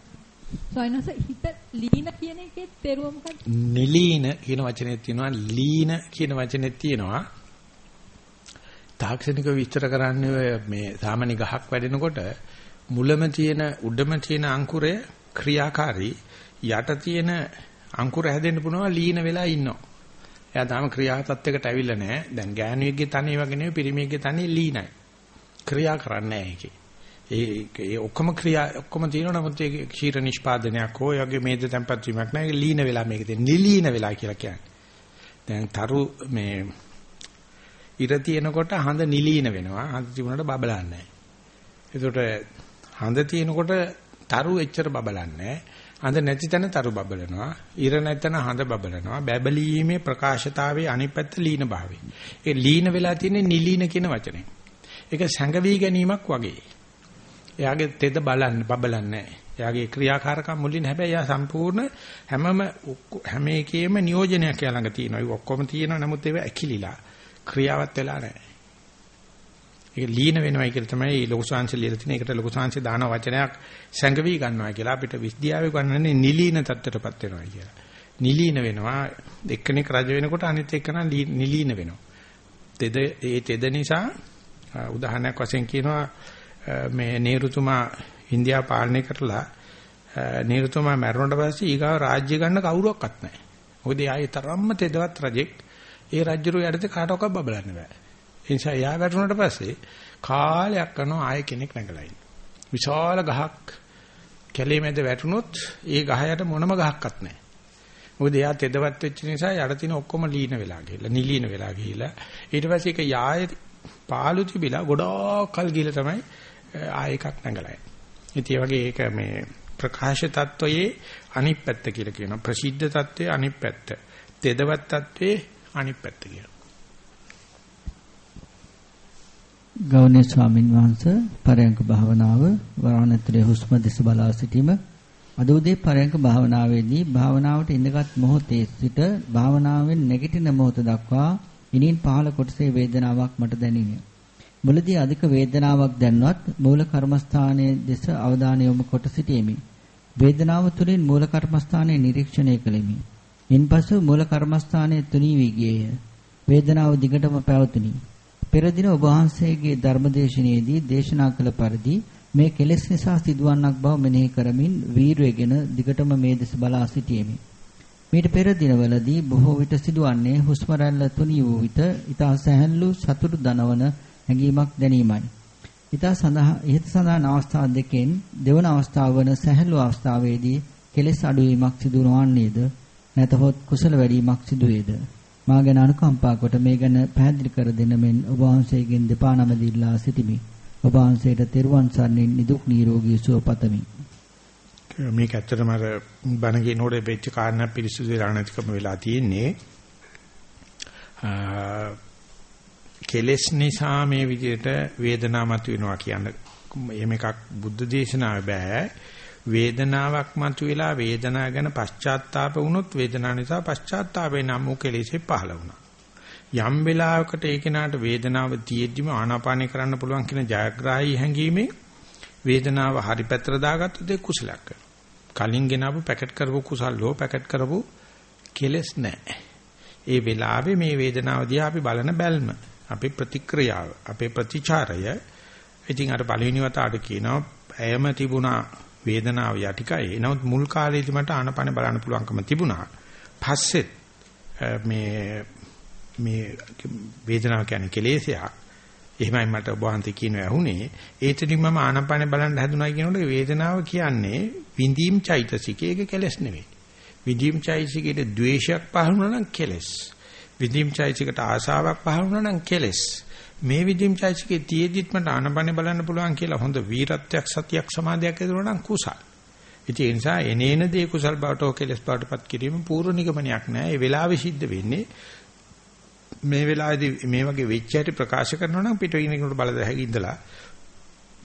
සොයනස හිත ලීන කියන එකේ තෙරුව මොකක්ද?
නිලීන කියන වචනේ තියෙනවා ලීන කියන වචනේ තියෙනවා. තාක්ෂණික විස්තර කරන්නේ මේ සාමාන්‍ය ගහක් වැඩෙනකොට මුලම තියෙන උඩම තියෙන අංකුරය ක්‍රියාකාරී යට තියෙන අංකුර හැදෙන්න පුළුවන් ලීන වෙලා ඉන්නවා. එයා තාම ක්‍රියා තත්යකට ඇවිල්ලා නැහැ. දැන් ගෑණියෙක්ගේ තනිය වගේ නෙවෙයි පිරිමියෙක්ගේ තනිය ලීනයි. ක්‍රියා කරන්නේ නැහැ ඒකේ. ඒ ඒ ඔක්කොම ක්‍රියා ඔක්කොම තියෙනවා නමුත් ඒක ක්ෂීර නිෂ්පාදනයක් හෝ යගේ මේද tempat වීමක් නැහැ. ලීන වෙලා මේක තියෙන නිලීන වෙලා කියලා කියන්නේ. දැන් තරු මේ ඉර තියෙනකොට හඳ නිලීන වෙනවා. හඳ තිබුණාට බබලන්නේ නැහැ. ඒකට හඳ තියෙනකොට තරු එච්චර බබලන්නේ නැහැ. හඳ නැති තැන තරු බබලනවා. ඉර නැත්නම් හඳ බබලනවා. බබලීමේ ප්‍රකාශතාවයේ අනිත් පැත්ත ලීන භාවය. ඒ ලීන වෙලා තියෙන්නේ නිලීන කියන වචනේ. ඒක සැඟවි ගැනීමක් වගේ. එයාගේ තෙද බලන්න බබලන්නේ එයාගේ ක්‍රියාකාරකම් මුලින් හැබැයි එයා සම්පූර්ණ හැමම හැම එකේම නියෝජනයක් එයා ළඟ තියෙනවා. ඒක ඔක්කොම තියෙනවා. නමුත් ඒවා ඇකිලිලා ක්‍රියාවත් වෙලා නැහැ. ඒක ලීන වෙනවයි කියලා තමයි ලොකු සංශ ලියලා තියෙන. ඒකට ලොකු සංශ දාන වචනයක් සංගවි ගන්නවා කියලා අපිට විද්‍යාවේ ගන්නන්නේ නිලීන තත්ත්වයටපත් වෙනවා කියලා. නිලීන වෙනවා එක්කෙනෙක් රජ වෙනකොට අනිත් එක්කන නිලීන වෙනවා. තෙද ඒ තෙද නිසා උදාහරණයක් වශයෙන් කියනවා මේ නේරුතුමා ඉන්දියාව පාලනය කරලා නේරුතුමා මැරුණට පස්සේ ඊගාව රාජ්‍ය ගන්න කවුරුවක්වත් නැහැ. මොකද ආයේ තරම්ම තෙදවත් රජෙක් ඒ රජුරු යටතේ කාටවත් බබලන්න බෑ. ඒ නිසා එයා වැටුණාට පස්සේ කාලයක් කරනවා ආයෙ කෙනෙක් නැගලා ඉන්න. විශාල ගහක් කැලේ මැද වැටුනොත් ඒ ගහ යට මොනම ගහක්වත් නැහැ. මොකද එයා තෙදවත් වෙච්ච නිසා යට තියෙන ඔක්කොම ලීන වෙලා ගිහිල්ලා නිලීන වෙලා ගිහිල්ලා ඊට පස්සේ ඒක යාය පාළු තිබිලා ගොඩාක් කල් ගිහලා තමයි ආයෙ එකක් නැගලා යන්නේ. ඉතින් වගේ ඒක මේ ප්‍රකාශ තත්වයේ අනිත් පැත්ත කියලා කියනවා. ප්‍රසිද්ධ තත්වයේ අනිත් පැත්ත. තෙදවත් තත්වයේ අනිත් පැත්ත කියලා.
ගෞණීය ස්වාමින් වහන්සේ පරයන්ක භාවනාව වරණ ඇතුලේ හුස්ම දෙස බලා සිටීම අද උදේ පරයන්ක භාවනාවේදී භාවනාවට ඉඳගත් මොහොතේ සිට භාවනාවෙන් නැගිටින මොහොත දක්වා ඉනින් පහළ කොටසේ වේදනාවක් මට දැනිනි. මුලදී අධික වේදනාවක් දැන්වත් මූල කර්මස්ථානයේ දෙස අවධානය යොමු කොට සිටීමේ වේදනාව තුළින් මූල කර්මස්ථානයේ නිරීක්ෂණය කළෙමි. ඉන්පසු මූල කර්මස්ථානයේ තුනී වී ගියේය. වේදනාව දිගටම පැවතුණි. පෙර දින ඔබ වහන්සේගේ ධර්මදේශනයේදී දේශනා කළ පරිදි මේ කෙලෙස් නිසා සිදුවන්නක් බව මෙනෙහි කරමින් වීරයගෙන දිගටම මේ දෙස බලා සිටියෙමි. මීට පෙර දිනවලදී බොහෝ විට සිදුවන්නේ හුස්ම රැල්ල තුනී වූ විට ඊතා සැහැල්ලු සතුටු දනවන හැඟීමක් දැනීමයි. ඊතා සඳහා ඉහත සඳහන් අවස්ථා දෙකෙන් දෙවන අවස්ථාව වන සැහැල්ලු අවස්ථාවේදී කෙලෙස් අඩුවීමක් සිදු නොවන්නේද නැතහොත් කුසල වැඩිවීමක් සිදු වේද මා ගැන අනුකම්පා කොට මේ ගැන පැහැදිලි කර දෙන මෙන් ඔබ වහන්සේගෙන් දෙපා නම දීලා සිටිමි. ඔබ වහන්සේට තෙරුවන් සරණින් නිදුක් නිරෝගී සුව පතමි.
මේක ඇත්තටම අර බණ කියනකොට වෙච්ච කාරණා පිරිසුදු වෙලා නැතිකම වෙලා තියෙන්නේ. කෙලෙස් නිසා මේ විදිහට වේදනාව මතුවෙනවා කියන්නේ එහෙම එකක් බුද්ධ දේශනාවේ බෑ. වේදනාවක් මතුවලා වේදනාව ගැන පශ්චාත්තාප වුණොත් වේදනාව නිසා පශ්චාත්තාපේ නම් වූ කෙලෙසේ පහළ වුණා. යම් වෙලාවකට ඒ කෙනාට වේදනාව තියෙද්දිම ආනාපානය කරන්න පුළුවන් කියන ජයග්‍රාහී හැඟීමෙන් වේදනාව හරි පැත්තට දාගත්තොත් ඒ කුසලයක් කලින් ගෙනාවු පැකට් කරපු කුසල් හෝ පැකට් කරපු කෙලස් නැහැ. ඒ වෙලාවේ මේ වේදනාව දිහා අපි බලන බැල්ම, අපේ ප්‍රතික්‍රියාව, අපේ ප්‍රතිචාරය ඉතින් අර පළවෙනි වතාවට කියනවා ඇයම තිබුණා වේදනාව යටිකයි. නමුත් මුල් කාලේදී මට ආනපන බලන්න පුළුවන්කම තිබුණා. පස්සෙත් මේ මේ වේදනාව කියන්නේ කෙලෙසයක්. එහෙමයි මට ඔබ වහන්සේ කියනවා ඇහුනේ. ඒතරින් මම ආනපන බලන්න හැදුනායි කියනකොට වේදනාව කියන්නේ විඳීම් චෛතසිකයේ ඒක කෙලස් නෙවෙයි. විඳීම් චෛතසිකයේ ද්වේෂයක් පහළ වුණා නම් කෙලස්. විඳීම් චෛතසිකට ආශාවක් පහළ වුණා නම් කෙලස්. මේ විදිහම චෛසිකේ තියේදිත් මට ආනපනේ බලන්න පුළුවන් කියලා හොඳ වීරත්වයක් සතියක් සමාධියක් ඇතිවෙනවා නම් කුසල්. ඉතින් ඒ නිසා එනේන දේ කුසල් බවට ඔකෙලස් බවටපත් කිරීම පූර්ව නිගමනයක් නෑ. ඒ වෙලාවේ සිද්ධ වෙන්නේ මේ වෙලාවේදී මේ වගේ වෙච්ච හැටි ප්‍රකාශ කරනවා නම් පිටිනේකට බලද හැකි ඉඳලා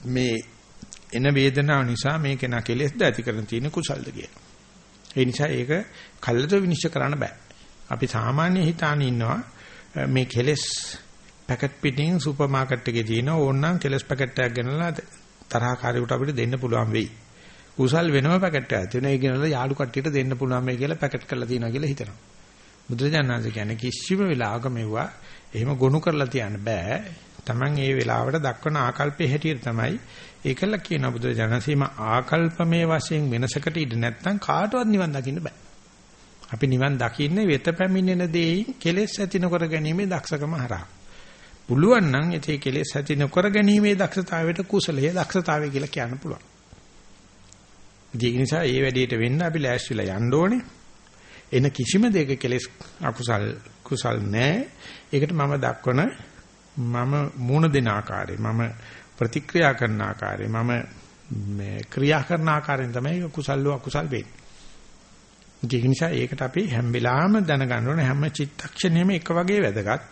මේ එන වේදනාව නිසා මේ කෙනා කෙලෙස්ද ඇති කරන තියෙන කුසල්ද කියලා. ඒ නිසා ඒක කල්ලත විනිශ්චය කරන්න බෑ. අපි සාමාන්‍ය හිතාන ඉන්නවා මේ කෙලෙස් පැකට් පිටින් සුපර් මාකට් එකේ තියෙන ඕනනම් කෙලස් පැකට් එකක් ගෙනලා තරහකාරයෙකුට අපිට දෙන්න පුළුවන් වෙයි. කුසල් වෙනම පැකට් එකක් තියෙනවා. ඒ ගෙනලා යාළු කට්ටියට දෙන්න පුළුවන් මේ කියලා පැකට් කරලා තියෙනවා කියලා හිතනවා. බුදුරජාණන්සේ කියන්නේ කිසිම වෙලාවක මෙවුවා එහෙම ගොනු කරලා තියන්න බෑ. Taman ඒ වෙලාවට දක්වන ආකල්පයේ හැටියට තමයි ඒකල කියන බුදුරජාණන්සේම ආකල්පමේ වශයෙන් වෙනසකට ඉඳ නැත්නම් කාටවත් නිවන් දකින්න බෑ. අපි නිවන් දකින්නේ වෙත පැමිණෙන දෙයින් කෙලෙස් ඇති නොකර ගැනීමේ දක්ෂකම හරහා. පුළුවන් නම් ඒතේ කෙලෙස් ඇති නොකර ගැනීමේ දක්ෂතාවයට කුසලයේ දක්ෂතාවය කියලා කියන්න පුළුවන්. ඒ නිසා මේ වැඩේට වෙන්න අපි ලෑස්තිලා යන්න ඕනේ. එන කිසිම දෙයක කෙලෙස් අකුසල් කුසල් නැහැ. ඒකට මම දක්වන මම මූණ දෙන ආකාරය මම ප්‍රතික්‍රියා කරන ආකාරය මම මේ ක්‍රියා කරන ආකාරයෙන් තමයි කුසල්ව අකුසල් වෙන්නේ. ඒක නිසා ඒකට අපි හැම වෙලාවෙම දැනගන්න ඕනේ හැම චිත්තක්ෂණයෙම එක වගේ වැදගත්.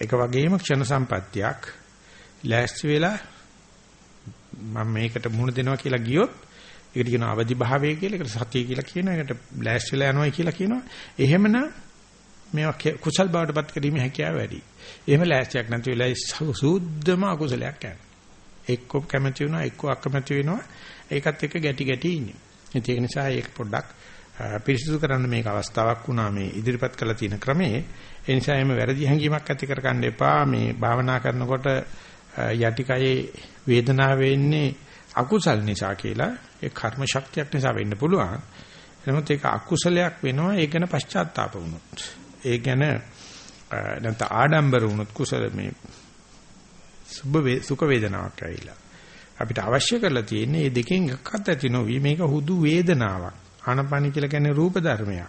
එක වගේම ක්ෂණ සම්පත්තියක්. ලෑස්ති වෙලා මම මේකට මුහුණ දෙනවා කියලා ගියොත් ඒකට කියනවා අවදි භාවය කියලා ඒකට සතිය කියලා කියනවා ඒකට ලෑස්ති වෙලා යනවා කියලා කියනවා. එහෙමනම් මේවා කුසල් බවටපත් කිරීමේ හැකියාව වැඩි. එහෙම ලෑස්තියක් නැති වෙලා සූද්ධම අකුසලයක් යනවා. එක්ක කැමති වෙනවා එක්ක අකමැති වෙනවා. ඒකත් එක්ක ගැටි ගැටි ඉන්නේ. ඒක නිසා ඒක පොඩ්ඩක් පිරිසිදු කරන්න මේක අවස්ථාවක් වුණා මේ ඉදිරිපත් කළ තියෙන ක්‍රමයේ. ඒ නිසා එimhe වැරදි හැඟීමක් ඇති කරගන්න එපා. මේ භාවනා කරනකොට යටිකයේ වේදනාව වෙන්නේ අකුසල් නිසා කියලා. ඒ කර්ම ශක්තියක් නිසා වෙන්න පුළුවන්. නමුත් ඒක අකුසලයක් වෙනවා ඒ ගැන පශ්චාත්තාප වුණොත්. ඒ ගැන නැත්නම් ආඩම්බර වුණොත් කුසල මේ සුභ සුඛ වේදනාවක් ඇවිල්ලා. අපිට අවශ්‍ය කරලා තියෙන්නේ මේ දෙකෙන් එකක්වත් ඇති නොවි මේක හුදු වේදනාවක්. ආනපනි කියලා කියන්නේ රූප ධර්මයක්.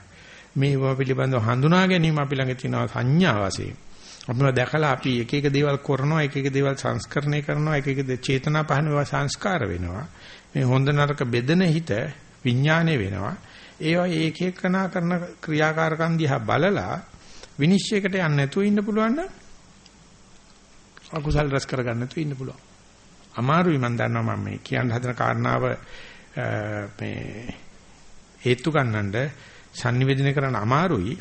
මේවා පිළිබඳව හඳුනා ගැනීම අපි ළඟ තියෙන සංඥා වශයෙන්. අපිව දැකලා අපි එක එක දේවල් කරනවා එක එක දේවල් සංස්කරණය කරනවා එක එක චේතනා පහන ඒවා සංස්කාර වෙනවා. මේ හොඳ නරක බෙදෙන හිත විඥානය වෙනවා. ඒවා ඒක එකනා කරන ක්‍රියාකාරකම් දිහා බලලා විනිශ්චයකට යන්න නැතුව ඉන්න පුළුවන් නම් අකුසල් රැස් කරගන්න නැතුව ඉන්න පුළුවන්. අමාරුයි මම දන්නවා මම මේ කියන්න හදන කාරණාව මේ හේතු ගන්නඳ sannivedana කරන්න අමාරුයි.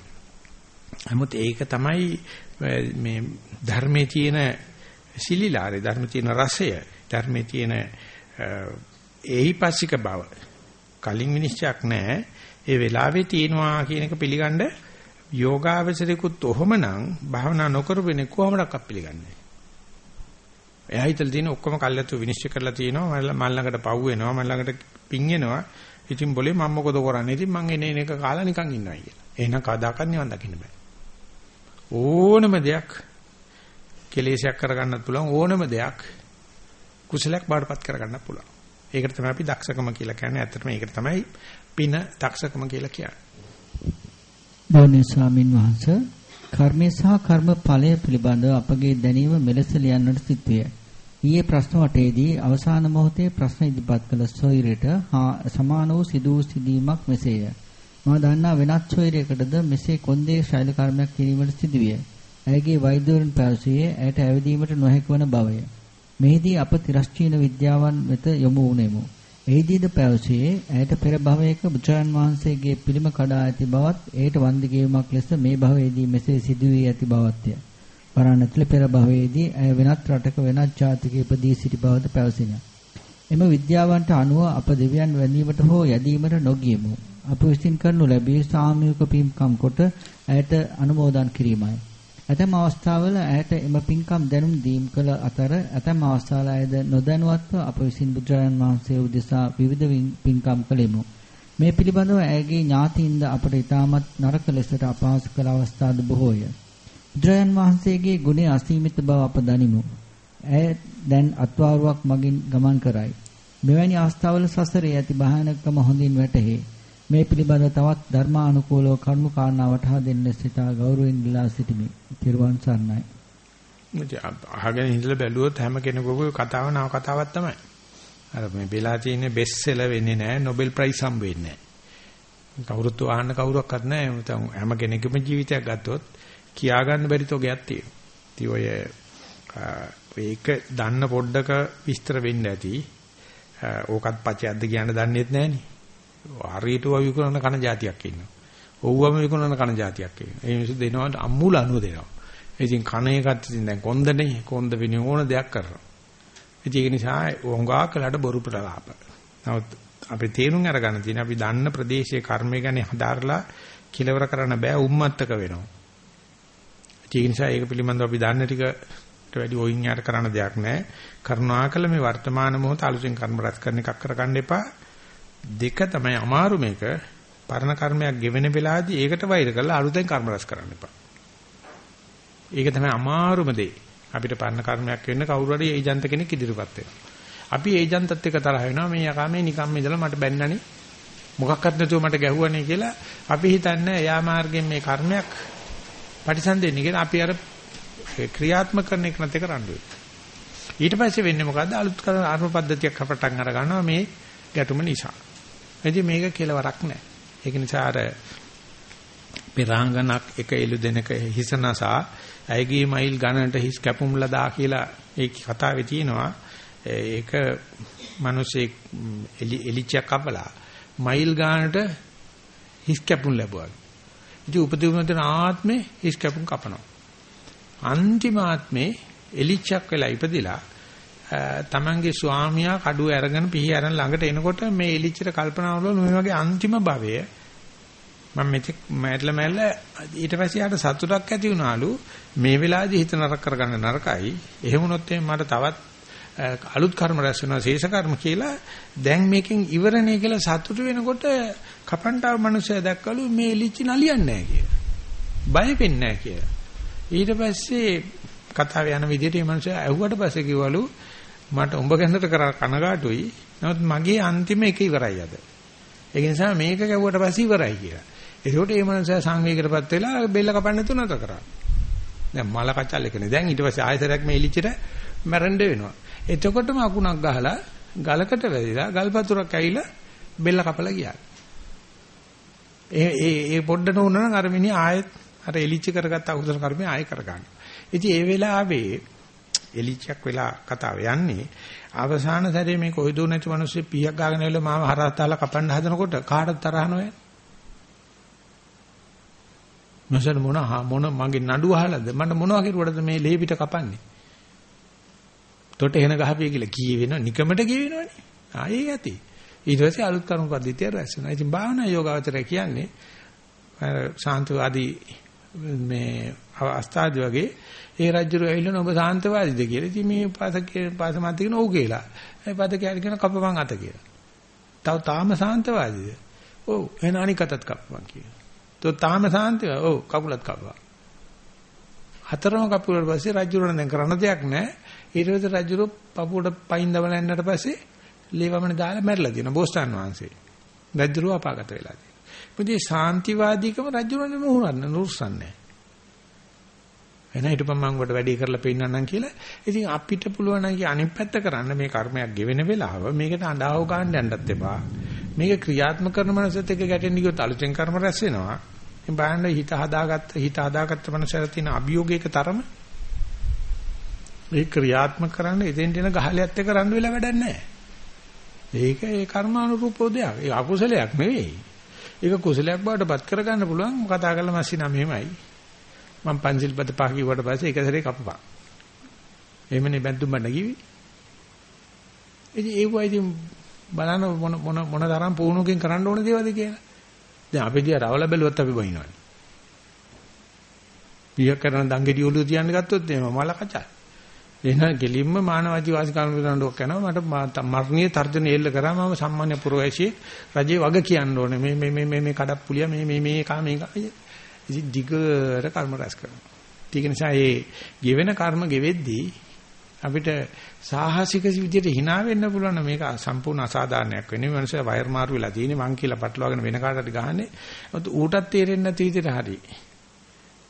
නමුත් ඒක තමයි මේ ධර්මයේ තියෙන සිලිලාරේ ධර්මයේ තියෙන රසය ධර්මයේ තියෙන ඒහිපස්සික බව. කලින් විනිශ්චයක් නැහැ. ඒ වෙලාවේ තියෙනවා කියන එක පිළිගන්න යෝගාවචරිකුත් ඔහමනම් භාවනා නොකරපෙන්නේ කොහොමඩක් අපිලිගන්නේ එයා හිතලා තියෙන ඔක්කොම කල්යතු විනිශ්චය කරලා තියෙනවා. මල් ළඟට පව් වෙනවා මල් ළඟට පිං වෙනවා. ඉතින් બોලේ මම මොකද කරන්නේ? ඉතින් මං එනේ එන එක කාලා නිකන් ඉන්නවා කියලා. එහෙනම් කදාකත් නිවන් දකින්න බෑ. ඕනම දෙයක් කෙලෙසයක් කරගන්නත් පුළුවන්. ඕනම දෙයක් කුසලයක් බාඩපත් කරගන්නත් පුළුවන්. ඒකට තමයි අපි දක්ෂකම කියලා කියන්නේ. ඇත්තටම ඒකට තමයි පින දක්ෂකම කියලා කියන්නේ.
ගෞරවනීය ස්වාමින් වහන්සේ කර්මය සහ කර්ම ඵලය පිළිබඳව අපගේ දැනීම මෙලෙස ලියන්නට සිටුවේ. ඊයේ ප්‍රශ්න වටේදී අවසාන මොහොතේ ප්‍රශ්න ඉදිරිපත් කළ සොයිරට සමාන වූ සිදු වූ සිදීමක් මෙසේය. මා දන්නා වෙනත් සොයිරයකටද මෙසේ කොන්දේ ශෛල කර්මයක් කිරීමට සිදුවිය. ඇයගේ වෛද්‍යවරුන් පැවසුවේ ඇයට ඇවිදීමට නොහැකි වන බවය. මෙහිදී අප තිරස්චීන විද්‍යාවන් වෙත යොමු වුනෙමු. එහිදීද පැවසුවේ ඇයට පෙර භවයක බුදුරන් වහන්සේගේ පිළිම කඩා ඇති බවත් ඒට වන්දි ගෙවීමක් ලෙස මේ භවයේදී මෙසේ සිදු වී ඇති බවත්ය. වරණතුල පෙර භවයේදී ඇය වෙනත් රටක වෙනත් ජාතික ඉපදී සිටි බවද පැවසිනා. එම විද්‍යාවන්ට අනුව අප දෙවියන් වැඳීමට හෝ යැදීමට නොගියමු. අප විසින් කරනු ලැබී සාමූහික පින්කම් කොට ඇයට අනුමෝදන් කිරීමයි. ඇතැම් අවස්ථාවල ඇයට එම පින්කම් දැනුම් දීම් කළ අතර ඇතැම් අවස්ථාවල ඇයද නොදැනුවත්ව අප විසින් බුදුරජාණන් වහන්සේ උදෙසා විවිධ පින්කම් කළෙමු. මේ පිළිබඳව ඇයගේ ඥාතීන්ද අපට ඉතාමත් නරක ලෙසට අපහාස කළ අවස්ථාද බොහෝය. බුදුරජාණන් වහන්සේගේ ගුණය අසීමිත බව අප දනිමු. ඇය දැන් අත්වාරුවක් මගින් ගමන් කරයි. මෙවැනි අවස්ථාවල සසරේ ඇති භයානකම හොඳින් වැටහේ. මේ පිළිබඳව තවත් ධර්මානුකූලව කරුණු කාරණා වටහා දෙන්න සිතා ගෞරවයෙන් ඉල්ලා සිටිමි. තිරුවන් සරණයි.
අහගෙන ඉඳලා බැලුවොත් හැම කෙනෙකුගේ කතාව නව කතාවක් තමයි. අර මේ වෙලා තියෙන බෙස්ට් සෙලර් වෙන්නේ නැහැ, Nobel Prize හම්බ වෙන්නේ නැහැ. කවුරුත් අහන්න කවුරක්වත් නැහැ. හැම කෙනෙකුම ජීවිතයක් ගත්තොත් කියා ගන්න බැරි තෝගයක් තියෙනවා. ඉතින් ඔය ඒක දන්න පොඩ්ඩක විස්තර වෙන්න ඇති. ඕකත් පචයක්ද කියන්න දන්නේත් නැහනේ. හරියට විකුණන කන જાතියක් ඉන්නවා. ඔව්වම විකුණන කන જાතියක් ඉන්නවා. ඒ මිනිස්සු දෙනවා අම්මුල අනුව දෙනවා. ඉතින් කන එකත් ඉතින් දැන් කොන්දනේ කොන්ද වෙන ඕන දෙයක් කරනවා. ඉතින් ඒක නිසා හොඟා කළාට බොරු ප්‍රලාප. නමුත් අපි තේරුම් අරගන්න තියෙන අපි දන්න ප්‍රදේශයේ කර්මය ගැන හදාarලා කිලවර කරන්න බෑ උම්මත්තක වෙනවා. ඒක නිසා ඒක පිළිබඳව අපි දන්න ටිකට වැඩි ඔයින් යාට කරන්න දෙයක් නැහැ. කරුණාකර මේ වර්තමාන මොහොත අලුතෙන් කර්ම රැස් කරන එකක් කරගන්න එපා. දෙක තමයි අමාරු මේක. පරණ කර්මයක් ගෙවෙන වෙලාවදී ඒකට වෛර කරලා අලුතෙන් කර්ම රැස් කරන්න එපා. ඒක තමයි අමාරුම දේ. අපිට පරණ කර්මයක් වෙන්න කවුරු හරි ඒජන්ත කෙනෙක් ඉදිරියපත් වෙනවා. අපි ඒජන්තත් එක්ක තරහ වෙනවා මේ යකා මේ නිකම්ම ඉඳලා මට බැන්නනේ මොකක්වත් නැතුව මට ගැහුවනේ කියලා අපි හිතන්නේ එයා මාර්ගයෙන් මේ කර්මයක් පරිසම් දෙන්නේ කියලා අපි අර ක්‍රියාත්මක කරන එක නැතේ කරන්න ඊට පස්සේ වෙන්නේ මොකද්ද? අලුත් කරන ආත්ම පද්ධතියක් පටන් අර ගන්නවා මේ ගැටුම නිසා. එදී මේක කෙලවරක් නැහැ. ඒක නිසා අර පෙරාංගනක් එක එළු දෙනක හිසනසා ඇයගේ මයිල් ගණනට හිස් කැපුම්ලා දා කියලා ඒ කතාවේ තියෙනවා. ඒක මිනිස්සෙක් එලිච්චක් කපලා මයිල් ගානට හිස් කැපුම් ලැබුවා. ඉතින් උපදිනුන ආත්මේ හිස් කැපුම් කපනවා. අන්තිම ආත්මේ එලිච්චක් වෙලා ඉපදිලා තමන්ගේ ස්වාමියා කඩුව අරගෙන පිහි අරන් ළඟට එනකොට මේ එලිච්චට කල්පනා වුණා මේ වගේ අන්තිම භවය මම මෙතෙක් මැරලා මැරලා ඊට පස්සේ යාට සතුටක් ඇති වුණාලු මේ වෙලාවේදී හිත නරක කරගන්න නරකයි එහෙම වුණොත් මට තවත් අලුත් කර්ම රැස් වෙනවා ශේෂ කර්ම කියලා දැන් මේකෙන් ඉවරනේ කියලා සතුටු වෙනකොට කපන්ටාව මිනිස්සයා දැක්කලු මේ ලිච්චි නලියන්නේ නැහැ කියලා. බය වෙන්නේ නැහැ කියලා. ඊට පස්සේ කතාව යන විදිහට මේ මිනිස්සයා ඇහුවට පස්සේ කිව්වලු මට උඹ ගැනට කර කනගාටුයි. නමුත් මගේ අන්තිම එක ඉවරයි අද. ඒ නිසා මේක ගැව්වට පස්සේ ඉවරයි කියලා. ඒකෝට මේ මිනිස්සයා සංවේගයකටපත් වෙලා බෙල්ල කපන්න තුනත කරා. දැන් මල කචල් එකනේ. දැන් ඊට පස්සේ ආයතරයක් මේ ඉලිච්චට මැරෙන්න වෙනවා. එතකොටම අකුණක් ගහලා ගලකට වැදිලා ගල්පතුරක් ඇවිලා බෙල්ල කපලා ගියා. ඒ ඒ ඒ පොඩ්ඩ නෝනනම් අර මිනිහ ආයෙත් අර එලිච්ච කරගත්ත අකුසල කර්මය ආයෙ කරගන්නවා. ඉතින් ඒ වෙලාවේ එලිච්චක් වෙලා කතාව යන්නේ අවසාන සැරේ මේ කොයිදෝ නැති මිනිස්සු පීයක් ගාගෙන ඇවිල්ලා මාව හරහතාලා කපන්න හදනකොට කාටද තරහ නොවේ? මසල් මොන මොන මගේ නඩුව අහලාද මට මොනවා කරුවටද මේ ලේ පිට කපන්නේ? තොට එන ගහපිය කියලා කී වෙනව නිකමට කී වෙනවනේ. ආයේ යති. ඊට පස්සේ අලුත් කර්ම පද්ධතිය රැස් වෙනවා. ඉතින් භාවනා යෝගාවචරය කියන්නේ ශාන්තවාදී මේ අවස්ථාදී වගේ ඒ රජුරු ඇවිල්ලා ඔබ ශාන්තවාදීද කියලා. ඉතින් මේ පාසකේ පාසමාන්ති කියන ඔව් කියලා. ඒ පදකයට කියන කපපන් අත කියලා. තව තාම ශාන්තවාදීද? ඔව් එහෙනම් අනික අතත් කපපන් කියලා. તો තාම ශාන්තව ඔව් කකුලත් කපපන්. හතරම කපුවල පස්සේ රජුරණ දැන් කරන්න දෙයක් නැහැ. ඊට පස්සේ රජුරු පපුවට පයින් දමලා යන්නට පස්සේ ලේවමන දාලා මැරලා තියෙනවා බෝසතාන් වහන්සේ. රජුරු අපාගත වෙලා තියෙනවා. මොකද ශාන්තිවාදීකම රජුරුනේ මොහොනන්න නුරුස්සන්නේ. එන හිටපම් මම කොට වැඩි කරලා පෙන්නන්නම් කියලා. ඉතින් අපිට පුළුවන් නම් අනිත් පැත්ත කරන්න මේ කර්මයක් ගෙවෙන වෙලාව මේකට අඬාව ගන්න යන්නත් එපා. මේක ක්‍රියාත්මක කරන මනසත් එක්ක ගැටෙන්න ගියොත් අලුතෙන් කර්ම රැස් වෙනවා. මේ බලන්න හිත හදාගත්ත හිත හදාගත්ත මනසට තියෙන අභියෝගයක තරම ඒ ක්‍රියාත්මක කරන්න එතෙන් දෙන ගහලයත් එක්ක රණ්ඩු වෙලා වැඩක් නැහැ. ඒක ඒ කර්මානුරූපෝ දෙයක්. ඒ අකුසලයක් නෙවෙයි. ඒක කුසලයක් බවට පත් කරගන්න පුළුවන් කතා කරලා මැස්සිනා මෙහෙමයි. මම පන්සිල් පද පහ කිව්වට පස්සේ එක සැරේ කපපන්. එහෙමනේ බැද්දුම් බන්න කිවි. ඉතින් ඒ වයිදී බලන්න මොන මොන මොන තරම් පුහුණුවකින් කරන්න ඕන දේවල්ද කියලා. දැන් අපි දිහා රවල බැලුවත් අපි බයිනවනේ. පිය කරන දංගෙඩි ඔලුව තියන්න ගත්තොත් එහෙම මල කචල්. එහෙනම් ගෙලින්ම මානවජී වාසිකාම විතරක් කරනවා මට මරණීය තර්ජන එල්ල කරා මම සම්මාන්‍ය පුරවැසියෙක් රජේ වග කියන්න ඕනේ. මේ මේ මේ මේ කඩප්පුලිය මේ මේ මේ කා මේක ඉතින් දිගට කර්ම රැස් කරනවා. ඒක නිසා මේ ගෙවෙන කර්ම ගෙවෙද්දී අපිට සාහසික විදිහට hina වෙන්න පුළුවන් මේක සම්පූර්ණ අසාධාරණයක් වෙන්නේ. මනුස්සය වයර් මාරු වෙලා තියෙන්නේ. මං කියලා පටලවාගෙන වෙන කාටට ගහන්නේ? ඌටත් තේරෙන්නේ නැති විදිහට හරි.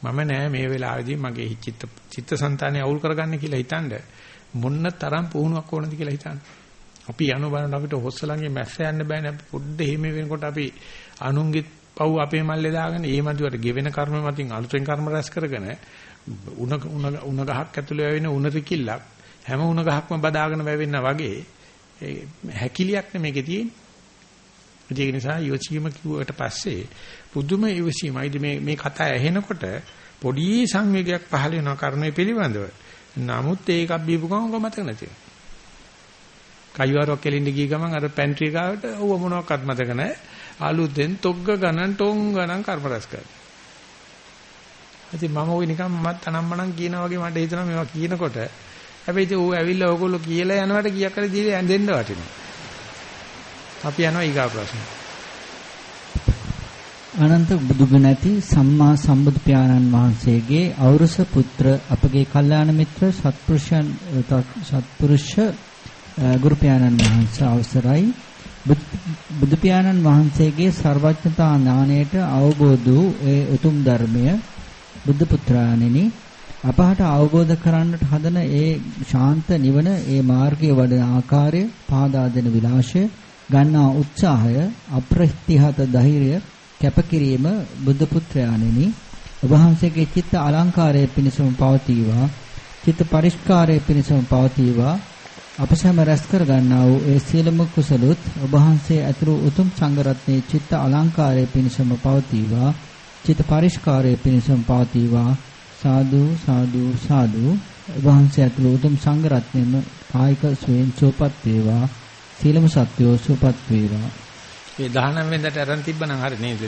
මම නෑ මේ වෙලාවේදී මගේ චිත්ත චිත්තසංතානය අවුල් කරගන්න කියලා හිතනද මොන්න තරම් පුහුණුවක් ඕනද කියලා හිතන්න. අපි යනු බලන අපිට හොස්සලංගේ මැස්ස යන්න බෑනේ අපි පොඩ්ඩ එහෙම වෙනකොට අපි අනුන්ගේ පව් අපේ මල්ලේ දාගෙන ඒ මදිවට ගෙවෙන කර්ම මතින් අලුතෙන් කර්ම රැස් කරගෙන උණ උණ උණ ගහක් ඇතුලේ වැවෙන උණ රිකිල්ලක් හැම උණ ගහක්ම බදාගෙන වැවෙන්න වගේ හැකිලියක් නේ මේකේ තියෙන්නේ. ඒක නිසා යොචීම කිව්වට පස්සේ පුදුම ඉවසීමයිද මේ මේ කතා ඇහෙනකොට පොඩි සංවේගයක් පහළ වෙනවා කර්මය පිළිබඳව. නමුත් ඒකක් බීපු ගමන් කොහොමද මතක නැති වෙනවා. කයිවාරක් කෙලින්න ගිය ගමන් අර පැන්ට්‍රි එකට ඌව මොනවක්වත් මතක නැහැ. අලුතෙන් තොග්ග ගණන් ටොං ගණන් කර්ම රැස් කරනවා. ඉතින් මම ওই නිකන් මත් අනම්මනම් කියනා වගේ මට හිතෙනවා මේවා කියනකොට හැබැයි ඉතින් ඌ ඇවිල්ලා ඕගොල්ලෝ කියලා යනවට කීයක් හරි දීලා ඇඳෙන්න වටිනවා. අපි යනවා ඊගා ප්‍රශ්නෙට.
අනන්ත බුදුගුණ ඇති සම්මා සම්බුදු පියාණන් වහන්සේගේ අවරුස පුත්‍ර අපගේ කල්යාණ මිත්‍ර සත්පුරුෂයන් සත්පුරුෂ ගුරු පියාණන් වහන්සේ අවසරයි. බුදු පියාණන් වහන්සේගේ ਸਰවඥතා ඥාණයට අවබෝධ වූ ඒ උතුම් ධර්මය බුද්ධ පුත්‍රාණෙනි අපහට අවබෝධ කරන්නට හදන ඒ ශාන්ත නිවන ඒ මාර්ගයේ වඩන ආකාරය පාදා දෙන විලාශය ගන්නා උත්සාහය අප්‍රතිහත ධෛර්යය කැපකිරීම බුද්ධ පුත්‍රයාණෙනි. ඔබ වහන්සේගේ චිත්ත අලංකාරයේ පිණසම පවතිවා. චිත්ත පරිස්කාරයේ පිණසම පවතිවා. අප සැම රැස් කර ගන්නා වූ ඒ සියලුම කුසලොත් ඔබ වහන්සේ ඇතුළු උතුම් සංඝරත්නයේ චිත්ත අලංකාරයේ පිණසම පවතිවා. චිත්ත පරිස්කාරයේ පිණසම පවතිවා. සාදු සාදු සාදු. වහන්සේ ඇතුළු උතුම් සංඝ රත්නයම කායික සුවෙන් සුවපත් වේවා. සීලම සත්‍යෝ සුවපත් වේවා.
ඒ 19 වෙනිදාට අරන් තිබ්බනම් හරි නේද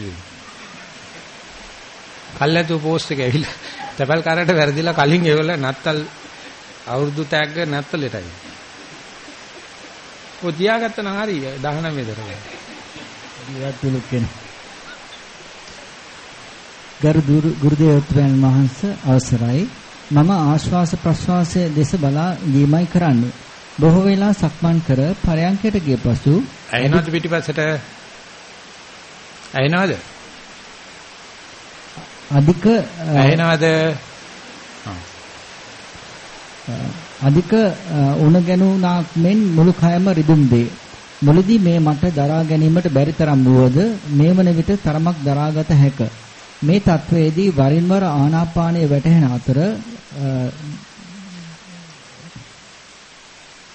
කල්ලාතු පෝස්ට් එක ඇවිල්ලා තැපල් කාරයට වැරදිලා කලින් ඒවල නත්තල් අවුරුදු තෑග්ග නත්තලෙටයි. ඔය තියාගත්තා නම් හරි 19 වෙනිදාට
ජීවත් වෙලු කෙනෙක්. ගරු ගුරුදේවත්වයන් වහන්සේ අවසරයි. මම ආශ්වාස ප්‍රශ්වාසයේ දෙස බලා ඉඳීමයි කරන්නේ. බොහෝ වෙලා සක්මන් කර පරයන්කයට ගිය පසු
ඇහෙනවද පිටිපස්සට? ඇහෙනවද?
අධික
ඇහෙනවද?
අධික උණ ගැනුණාක් මෙන් මුළු කයම රිදුම් වේ. මුලදී මේ මට දරා ගැනීමට බැරි තරම් වුවද මේ වන විට තරමක් දරාගත හැකිය මේ තත්වයේදී වරින් වර ආනාපානය වැටහෙන අතර